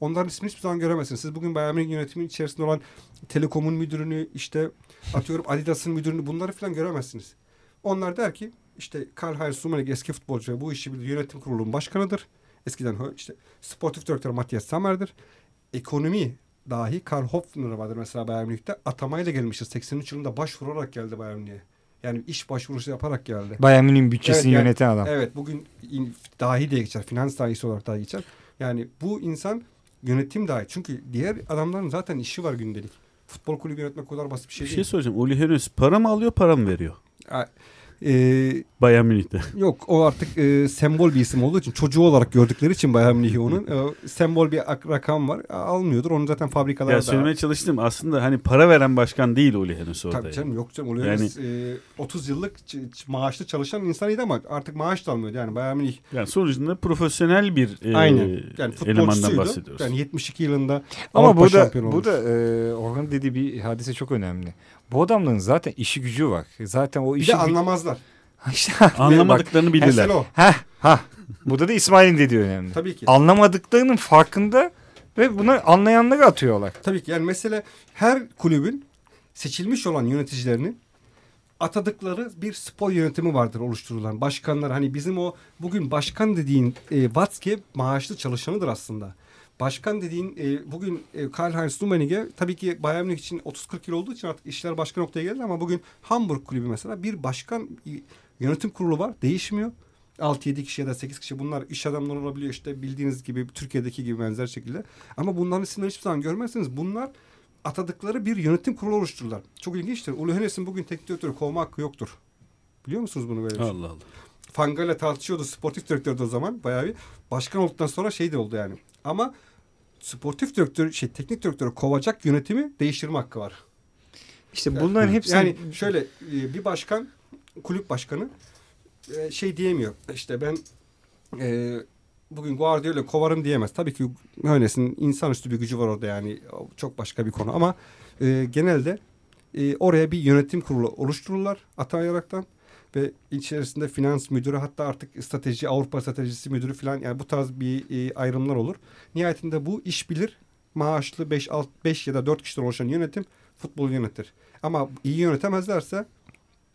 Onların ismini hiçbir zaman göremezsiniz. Siz bugün Bayern Münih yönetiminin içerisinde olan Telekom'un müdürünü, işte atıyorum Adidas'ın müdürünü bunları falan göremezsiniz. Onlar der ki işte Karl-Heinz Rummenigge eski futbolcu ve bu işi bilir yönetim kurulunun başkanıdır. Eskiden işte sportif direktör Matthias Sammer'dir. Ekonomi dahi Karl Hopfner vardır mesela Bayern Münih'te atamayla gelmiştir. 83 yılında başvurarak geldi Bayern Münih'e. Yani iş başvurusu yaparak geldi. Bayern Münih'in bütçesini Evet, yani- yöneten adam. Evet bugün in- dahi diye geçer. Finans dahisi olarak dahi geçer. Yani bu insan yönetim dahi. Çünkü diğer adamların zaten işi var gündelik. Futbol kulübü yönetmek kadar basit bir şey Bir şey değil. soracağım. Uli Hoeneß para mı alıyor para mı veriyor? Ha, e, Bayern Münih'te. yok o artık e, sembol bir isim olduğu için çocuğu olarak gördükleri için Bayern Münih'i onun e, sembol bir ak- rakam var. A- Almıyordur. Onu zaten fabrikalarda Ya söylemeye çalıştım aslında hani para veren başkan değil Uli Hoeneß orada. Tabii yani. canım yok canım. Oluyor. Yani- Yani, 30 yıllık ç- ç- maaşlı çalışan insanıydı ama artık maaş da almıyordu. Yani Bayern Münih Yani sonucunda profesyonel bir e, Aynen. Yani elemandan bahsediyoruz. Yani 72 yılında Ama Avrupa bu da, şampiyonu bu olmuş. da e, Orhan dediği bir hadise çok önemli. Bu adamların zaten işi gücü var. Zaten o bir işi de gü- anlamazlar. İşte, Anlamadıklarını bilirler. O. Ha ha. Burada da İsmail'in dediği önemli. Tabii ki. Anlamadıklarının farkında ve bunu anlayanları atıyorlar. Tabii ki. Yani mesele her kulübün seçilmiş olan yöneticilerinin atadıkları bir spor yönetimi vardır oluşturulan. Başkanlar hani bizim o bugün başkan dediğin e, Watzke maaşlı çalışanıdır aslında. Başkan dediğin e, bugün e, Karl-Heinz Rummenigge tabii ki Bayern Münih için 30-40 yıl olduğu için artık işler başka noktaya geldi ama bugün Hamburg kulübü mesela bir başkan e, yönetim kurulu var değişmiyor. 6-7 kişi ya da 8 kişi bunlar iş adamları olabiliyor işte bildiğiniz gibi Türkiye'deki gibi benzer şekilde. Ama bunların isimleri hiçbir zaman görmezseniz bunlar atadıkları bir yönetim kurulu oluştururlar. Çok ilginçtir. Ulu Hoeneß'in bugün teknik direktörü kovma hakkı yoktur. Biliyor musunuz bunu böyle şey? Allah Allah. Fangal'le tartışıyordu sportif direktördü o zaman bayağı bir. Başkan olduktan sonra şey de oldu yani. Ama sportif direktör, şey teknik direktörü kovacak yönetimi değiştirme hakkı var. İşte bunların hepsi Yani şöyle e, bir başkan, kulüp başkanı e, şey diyemiyor. İşte ben e, bugün Guardiola kovarım diyemez. Tabii ki Hoeneß'in insanüstü bir gücü var orada yani. Çok başka bir konu ama e, genelde e, oraya bir yönetim kurulu oluştururlar atayaraktan ve içerisinde finans müdürü hatta artık strateji Avrupa stratejisi müdürü falan yani bu tarz bir e, ayrımlar olur. Nihayetinde bu iş bilir maaşlı 5 alt 5 ya da 4 kişiden oluşan yönetim futbolu yönetir. Ama iyi yönetemezlerse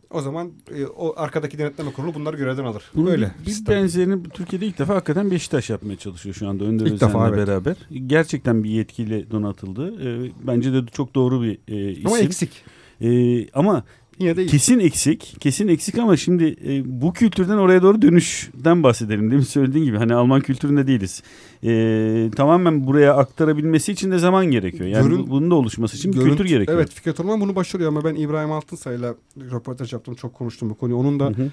o zaman e, o arkadaki denetleme kurulu bunları görevden alır. Bunun Böyle. bir, bir benzerini Türkiye'de ilk defa hakikaten Beşiktaş yapmaya çalışıyor şu anda Önder İlk defa, evet. beraber. Gerçekten bir yetkiyle donatıldı. Ee, bence de çok doğru bir e, isim. Ama eksik. Ee, ama Yine de iyi. kesin eksik. Kesin eksik ama şimdi e, bu kültürden oraya doğru dönüşten bahsedelim. Demin söylediğin gibi hani Alman kültüründe değiliz. Ee, tamamen buraya aktarabilmesi için de zaman gerekiyor. Yani Görün- bu- bunun da oluşması için bir Görüntü- kültür gerekiyor. Evet Fikret Orman bunu başarıyor ama ben İbrahim Altınsay'la röportaj yaptım. Çok konuştum bu konuyu. Onun da Hı hı.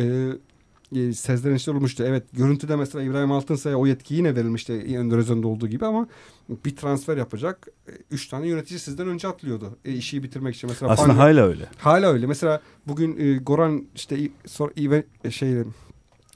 e, e, sezlenişler olmuştu. Evet görüntüde mesela İbrahim Altınsay'a o yetki yine verilmişti Önder Özen'de olduğu gibi ama bir transfer yapacak. E, Üç tane yönetici sizden önce atlıyordu. E, işi bitirmek için. Mesela Aslında Van- hala öyle. hala öyle. Mesela bugün e, Goran işte İve, e, şey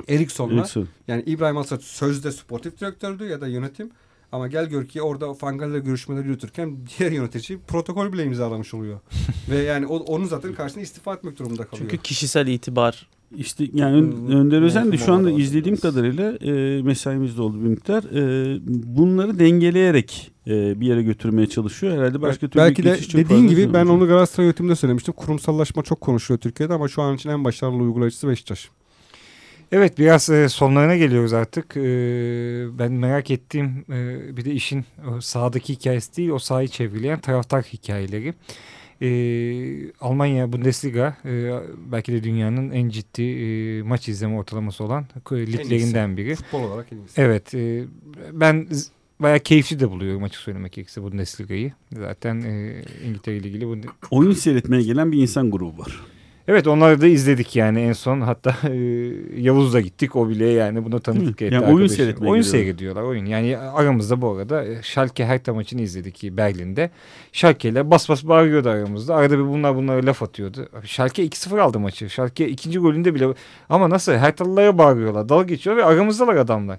Eriksson'la Eriksson. yani İbrahim Altınsay sözde sportif direktördü ya da yönetim. Ama gel gör ki orada Fangal'le görüşmeleri yürütürken diğer yönetici protokol bile imzalamış oluyor. Ve yani o, onun zaten karşısında istifa etmek durumunda kalıyor. Çünkü kişisel itibar İşte yani Ön- Önder Özen de şu anda izlediğim biraz. kadarıyla e, mesaimizde oldu bir miktar. E, bunları dengeleyerek e, bir yere götürmeye çalışıyor. Herhalde başka türlü Belki de dediğin gibi ben olmayacak. onu Galatasaray yönetiminde söylemiştim. Kurumsallaşma çok konuşuluyor Türkiye'de ama şu an için en başarılı uygulayıcısı Beşiktaş. Evet biraz e, sonlarına geliyoruz artık. E, ben merak ettiğim e, bir de işin o sahadaki hikayesi değil o sahayı çevreleyen taraftar hikayeleri. E, Almanya Bundesliga e, belki de dünyanın en ciddi e, maç izleme ortalaması olan liglerinden biri. Futbol olarak en iyisi. Evet e, ben bayağı keyifli de buluyorum açık söylemek gerekirse Bundesliga'yı. Zaten e, İngiltere ile ilgili bu Oyun seyretmeye gelen bir insan grubu var. Evet onları da izledik yani en son hatta e, Yavuz'la gittik o bile yani buna tanıklık etti. yani oyun seyretmeye Oyun gidiyorlar. seyrediyorlar oyun yani aramızda bu arada e, Schalke Hertha maçını izledik Berlin'de. Schalke ile bas bas bağırıyordu aramızda arada bir bunlar bunlara laf atıyordu. Schalke 2-0 aldı maçı Schalke ikinci golünde bile ama nasıl Herthalılara bağırıyorlar dalga geçiyor ve aramızdalar adamlar.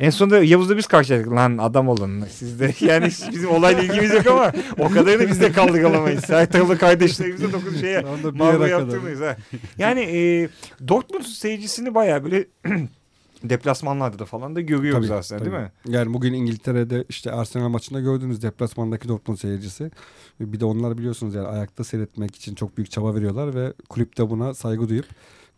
En sonunda Yavuz'la biz karşılaştık. Lan adam olun siz de. Yani bizim olayla ilgimiz yok ama o kadarını biz de kaldıralamayız. Sertalı kardeşlerimize dokun şeye. Onda bir Margo yaptırmayız ha. Yani e, Dortmund seyircisini bayağı böyle deplasmanlarda da falan da görüyoruz Tabii, aslında tabii. değil mi? Yani bugün İngiltere'de işte Arsenal maçında gördüğünüz deplasmandaki Dortmund seyircisi. Bir de onlar biliyorsunuz yani ayakta seyretmek için çok büyük çaba veriyorlar ve kulüp de buna saygı duyup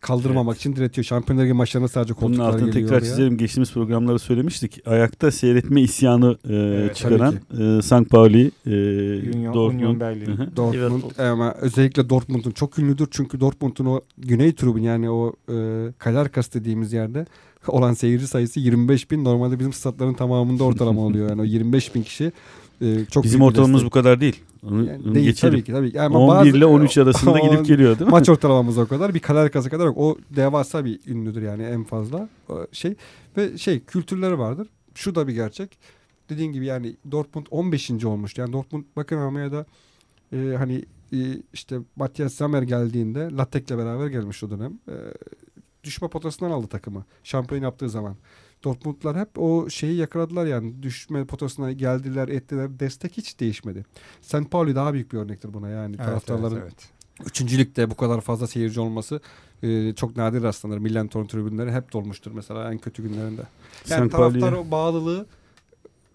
kaldırmamak için diretiyor. Şampiyonlar Ligi maçlarına sadece Bunun koltuklar altını geliyor tekrar oraya. çizelim. Geçtiğimiz programlarda söylemiştik. Ayakta seyretme isyanı e, Evet, çıkaran e, St. Pauli, e, Union, Dortmund. Union Berlin. Hı hı. Dortmund Liverpool. ama özellikle Dortmund'un çok ünlüdür çünkü Dortmund'un o güney tribün yani o e, kale arkası dediğimiz yerde olan seyirci sayısı 25 bin. Normalde bizim statların tamamında ortalama oluyor yani o 25 bin kişi. E, çok Bizim ortalamamız destek. bu kadar değil. Onu, Yani onu değil geçelim. tabii ki tabii ki. Yani 11 bazı- ile 13 arasında gidip geliyor değil mi? Maç ortalamamız o kadar. Bir kale arkası kadar yok. O devasa bir ünlüdür yani en fazla şey. Ve şey kültürleri vardır. Şu da bir gerçek. Dediğin gibi yani Dortmund 15. olmuştu. Yani Dortmund bakın Almanya'da e, hani e, işte Matthias Sammer geldiğinde Lattek'le beraber gelmiş o dönem. E, düşme potasından aldı takımı. Şampiyon yaptığı zaman. Dortmundlar hep o şeyi yakaladılar yani. Düşme potasına geldiler, ettiler. Destek hiç değişmedi. St. Pauli daha büyük bir örnektir buna yani. Evet, taraftarların evet, evet. Üçüncülükte bu kadar fazla seyirci olması e, çok nadir rastlanır. Millentor'un tribünleri hep dolmuştur mesela en kötü günlerinde. Yani St. taraftar o bağlılığı,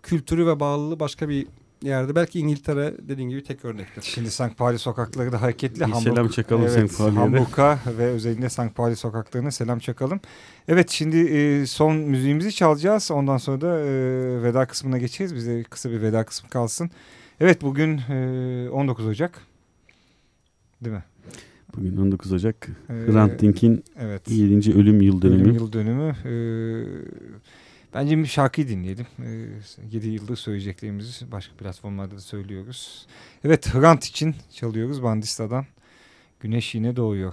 kültürü ve bağlılığı başka bir yerde. Belki İngiltere dediğin gibi tek örnektir. Şimdi St. Pauli sokakları da hareketli. Bir selam çakalım evet, St. Pauli'ye de. Hamburg'a ve özellikle St. Pauli sokaklarına selam çakalım. Evet şimdi e, son müziğimizi çalacağız. Ondan sonra da e, veda kısmına geçeceğiz. Bize kısa bir veda kısmı kalsın. Evet bugün e, 19 Ocak. Değil mi? Bugün 19 Ocak. E, Hrant Dink'in Evet. 7. ölüm yıl dönümü. Ölüm yıl dönümü. E, bence bir şarkıyı dinleyelim. E, 7 yıldır söyleyeceklerimizi başka platformlarda da söylüyoruz. Evet Hrant için çalıyoruz Bandista'dan. Güneş yine doğuyor.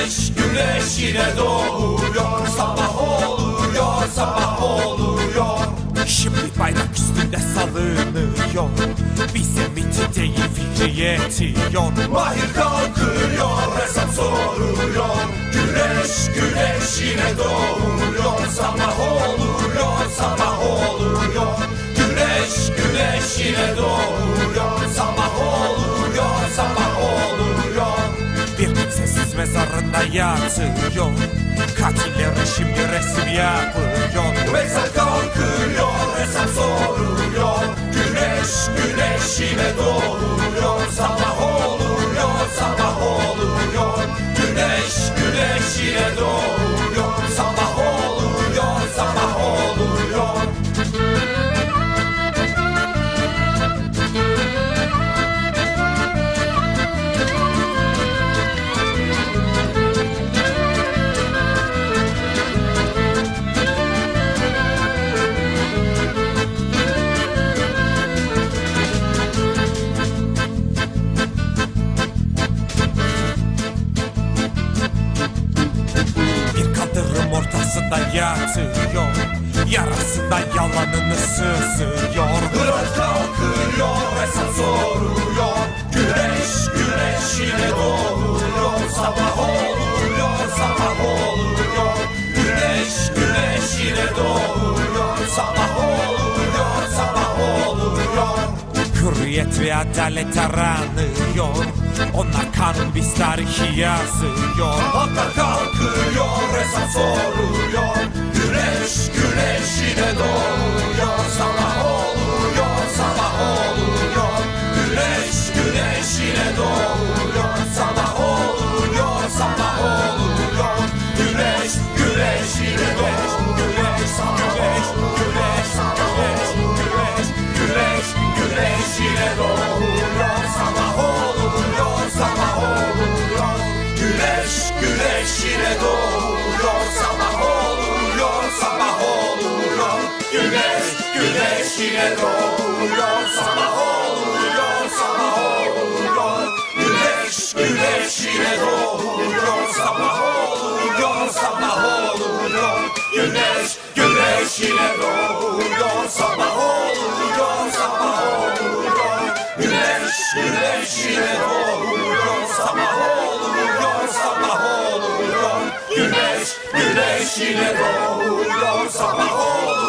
Güneş güneş yine doğuyor. Sabah oluyor sabah oluyor. Şimdi bayrak üstünde salınıyor. Bize miti değil fikri yetiyor. Mahir kalkıyor hesap soruyor. Güneş güneş yine doğuyor. Sabah oluyor sabah oluyor. Güneş güneş yine doğuyor. Sabah oluyor sabah mezarında yatıyor Katilleri şimdi resim yapıyor. Mezar kalkıyor hesap soruyor. Güneş güneş yine doğuyor. Sabah oluyor sabah oluyor. Güneş güneş yine doğuyor ortasında yatıyor Yarasından yalanını sızıyor Hırat kalkıyor hesap soruyor Güneş güneş yine doğuyor. Sabah oluyor sabah oluyor Güneş güneş yine doğuyor. Sabah oluyor sabah oluyor. Hürriyet ve adalet aranıyor Onlar kanun biz tarihi yazıyor. Halklar kalkıyor hesap soruyor güneş yine doğuyor sabah oluyor sabah oluyor. Güneş güneş yine doğuyor sabah oluyor sabah oluyor. Güneş güneş yine doğuyor sabah oluyor sabah oluyor. Güneş güneş yine doğuyor sabah oluyor sabah oluyor. Güneş güneş yine doğuyor sabah oluyor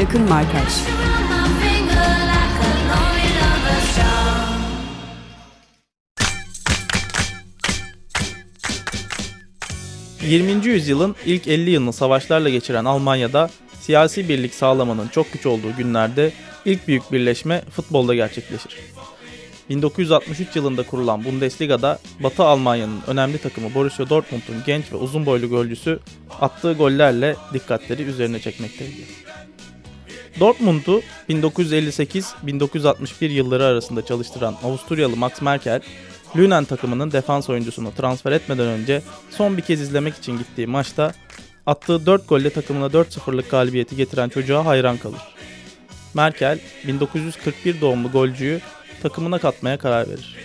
Yakın Markaj 20. yüzyılın ilk 50 yılını savaşlarla geçiren Almanya'da siyasi birlik sağlamanın çok güç olduğu günlerde ilk büyük birleşme futbolda gerçekleşir. 1963 yılında kurulan Bundesliga'da Batı Almanya'nın önemli takımı Borussia Dortmund'un genç ve uzun boylu golcüsü attığı gollerle dikkatleri üzerine çekmekteydi. Dortmund'u 1958-1961 yılları arasında çalıştıran Avusturyalı Max Merkel, Lünen takımının defans oyuncusunu transfer etmeden önce son bir kez izlemek için gittiği maçta attığı 4 golle takımına 4-0'lık galibiyeti getiren çocuğa hayran kalır. Merkel 1941 doğumlu golcüyü takımına katmaya karar verir.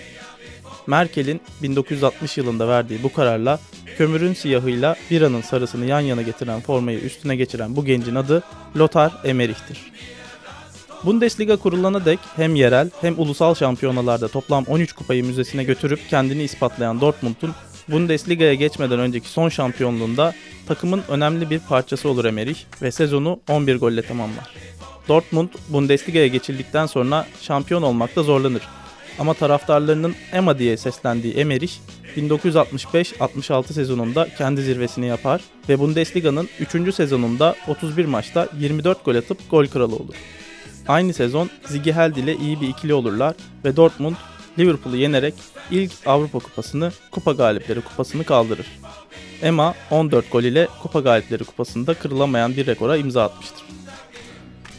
Merkel'in 1960 yılında verdiği bu kararla kömürün siyahıyla biranın sarısını yan yana getiren formayı üstüne geçiren bu gencin adı Lothar Emmerich'tir. Bundesliga kurulana dek hem yerel hem ulusal şampiyonalarda toplam 13 kupayı müzesine götürüp kendini ispatlayan Dortmund'un Bundesliga'ya geçmeden önceki son şampiyonluğunda takımın önemli bir parçası olur Emmerich ve sezonu 11 golle tamamlar. Dortmund Bundesliga'ya geçildikten sonra şampiyon olmakta zorlanır. Ama taraftarlarının Ema diye seslendiği Emmerich 1965-66 sezonunda kendi zirvesini yapar ve Bundesliga'nın 3. sezonunda 31 maçta 24 gol atıp gol kralı olur. Aynı sezon Ziggy Held ile iyi bir ikili olurlar ve Dortmund Liverpool'u yenerek ilk Avrupa Kupası'nı Kupa Galipleri Kupası'nı kaldırır. Emma 14 gol ile Kupa Galipleri Kupası'nda kırılamayan bir rekora imza atmıştır.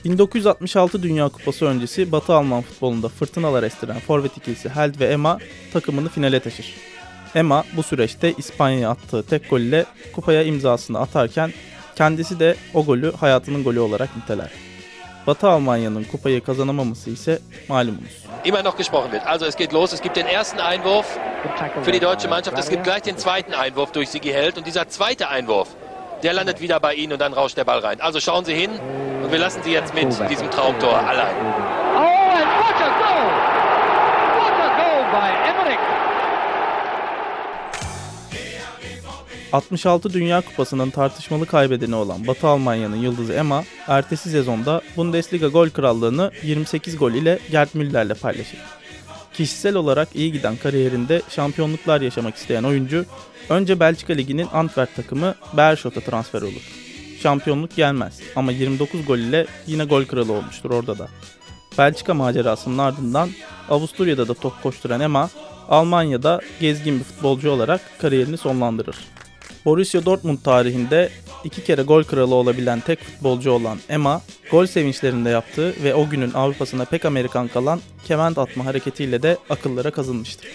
1966 Dünya Kupası öncesi Batı Alman futbolunda fırtınalar estiren forvet ikilisi Held ve Emma takımını finale taşır. Emma bu süreçte İspanya'ya attığı tek gol ile kupaya imzasını atarken kendisi de o golü hayatının golü olarak niteler. Batı Almanya'nın kupayı kazanamaması ise malumunuz. immer noch gesprochen wird. Also es geht los, es gibt den ersten Einwurf für die deutsche Mannschaft, es gibt gleich den zweiten Einwurf durch Sigi Held und dieser zweite Einwurf, der landet wieder bei Ihnen und dann rauscht der Ball rein. Also schauen Sie hin und wir lassen Sie jetzt mit diesem Traumtor allein. Oh, and what a goal! What a goal by Emmerich! 66 Dünya Kupası'nın tartışmalı kaybedeni olan Batı Almanya'nın yıldızı Emma, ertesi sezonda Bundesliga gol krallığını 28 gol ile Gerd Müller'le paylaşır. Kişisel olarak iyi giden kariyerinde şampiyonluklar yaşamak isteyen oyuncu, önce Belçika Ligi'nin Antwerp takımı Beerschot'a transfer olur. Şampiyonluk gelmez ama 29 gol ile yine gol kralı olmuştur orada da. Belçika macerasının ardından Avusturya'da da top koşturan Emma, Almanya'da gezgin bir futbolcu olarak kariyerini sonlandırır. Borussia Dortmund tarihinde iki kere gol kralı olabilen tek futbolcu olan Emma, gol sevinçlerinde yaptığı ve o günün Avrupa'sına pek Amerikan kalan kement atma hareketiyle de akıllara kazınmıştır.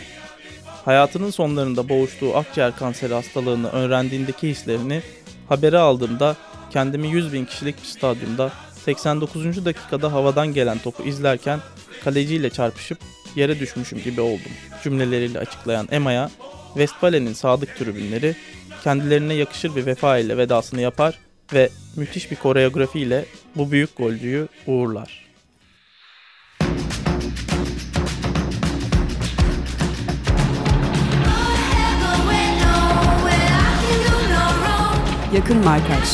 Hayatının sonlarında boğuştuğu akciğer kanseri hastalığını öğrendiğindeki hislerini haberi aldığımda kendimi 100 bin kişilik bir stadyumda 89. dakikada havadan gelen topu izlerken kaleciyle çarpışıp yere düşmüşüm gibi oldum cümleleriyle açıklayan Emma'ya Westfalen'in sadık tribünleri kendilerine yakışır bir vefa ile vedasını yapar ve müthiş bir koreografi ile bu büyük golcüyü uğurlar. Yakın Markaj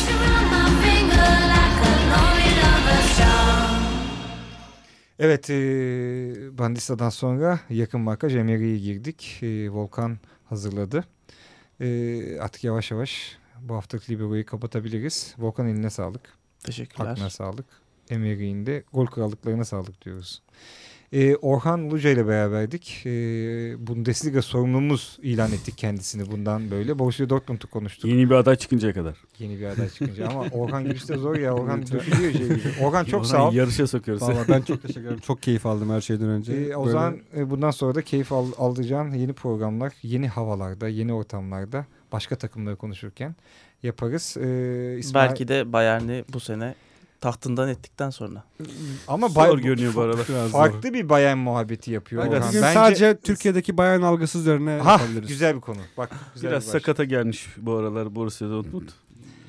Evet, e, Bandisa'dan sonra yakın marka Cemeri'ye girdik. E, Volkan hazırladı. E, artık yavaş yavaş bu haftalık Libero'yu kapatabiliriz. Volkan eline sağlık. Teşekkürler. Aklına sağlık. Emery'in de gol krallıklarına sağlık diyoruz. Ee, Orhan Uluca ile beraberdik. Ee, Bundesliga sorumlumuz ilan ettik kendisini bundan böyle. Borussia Dortmund'u konuştuk. Yeni bir aday çıkıncaya kadar. Yeni bir aday çıkınca ama Orhan girişte zor ya. Orhan dökülüyor şey gibi. Orhan çok sağ ol. Yarışa sokuyoruz. Vallahi ben çok teşekkür ederim. Çok keyif aldım her şeyden önce. Ee, o Böyle- zaman e, bundan sonra da keyif al, alacağın yeni programlar, yeni havalarda, yeni ortamlarda başka takımları konuşurken yaparız. Ee, İsmail- Belki de Bayern'i bu sene tahtından ettikten sonra. ama Zor Bay- görünüyor bu arada. Biraz zor. farklı bir Bayern muhabbeti yapıyor Bence Orhan. bugün Bence sadece Türkiye'deki bayan algısı üzerine ha yapabiliriz. güzel bir konu. Bak güzel Biraz bir başlık. sakata gelmiş bu aralar Borussia Dortmund.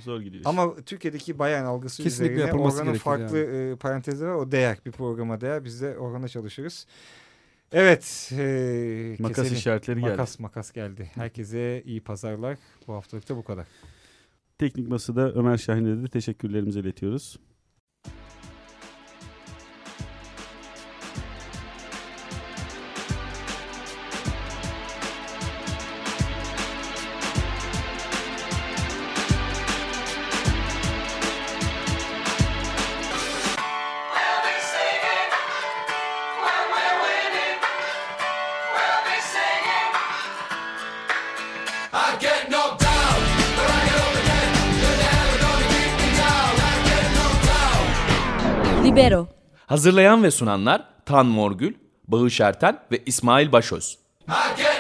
Zor gidiyor. Ama Türkiye'deki Bayern algısı Kesinlikle üzerine yapılması Orhan'ın farklı e, parantezleri var. O değer bir programa değer. Biz de Orhan'la çalışırız. Evet. E, Makas keselim. işaretleri geldi. Makas makas geldi. Herkese iyi pazarlar. Bu haftalıkta bu kadar. Teknik Masa'da Ömer Şahin'e de teşekkürlerimizi iletiyoruz. Hazırlayan ve sunanlar Tan Morgül, Bağış Erten ve İsmail Başöz. Get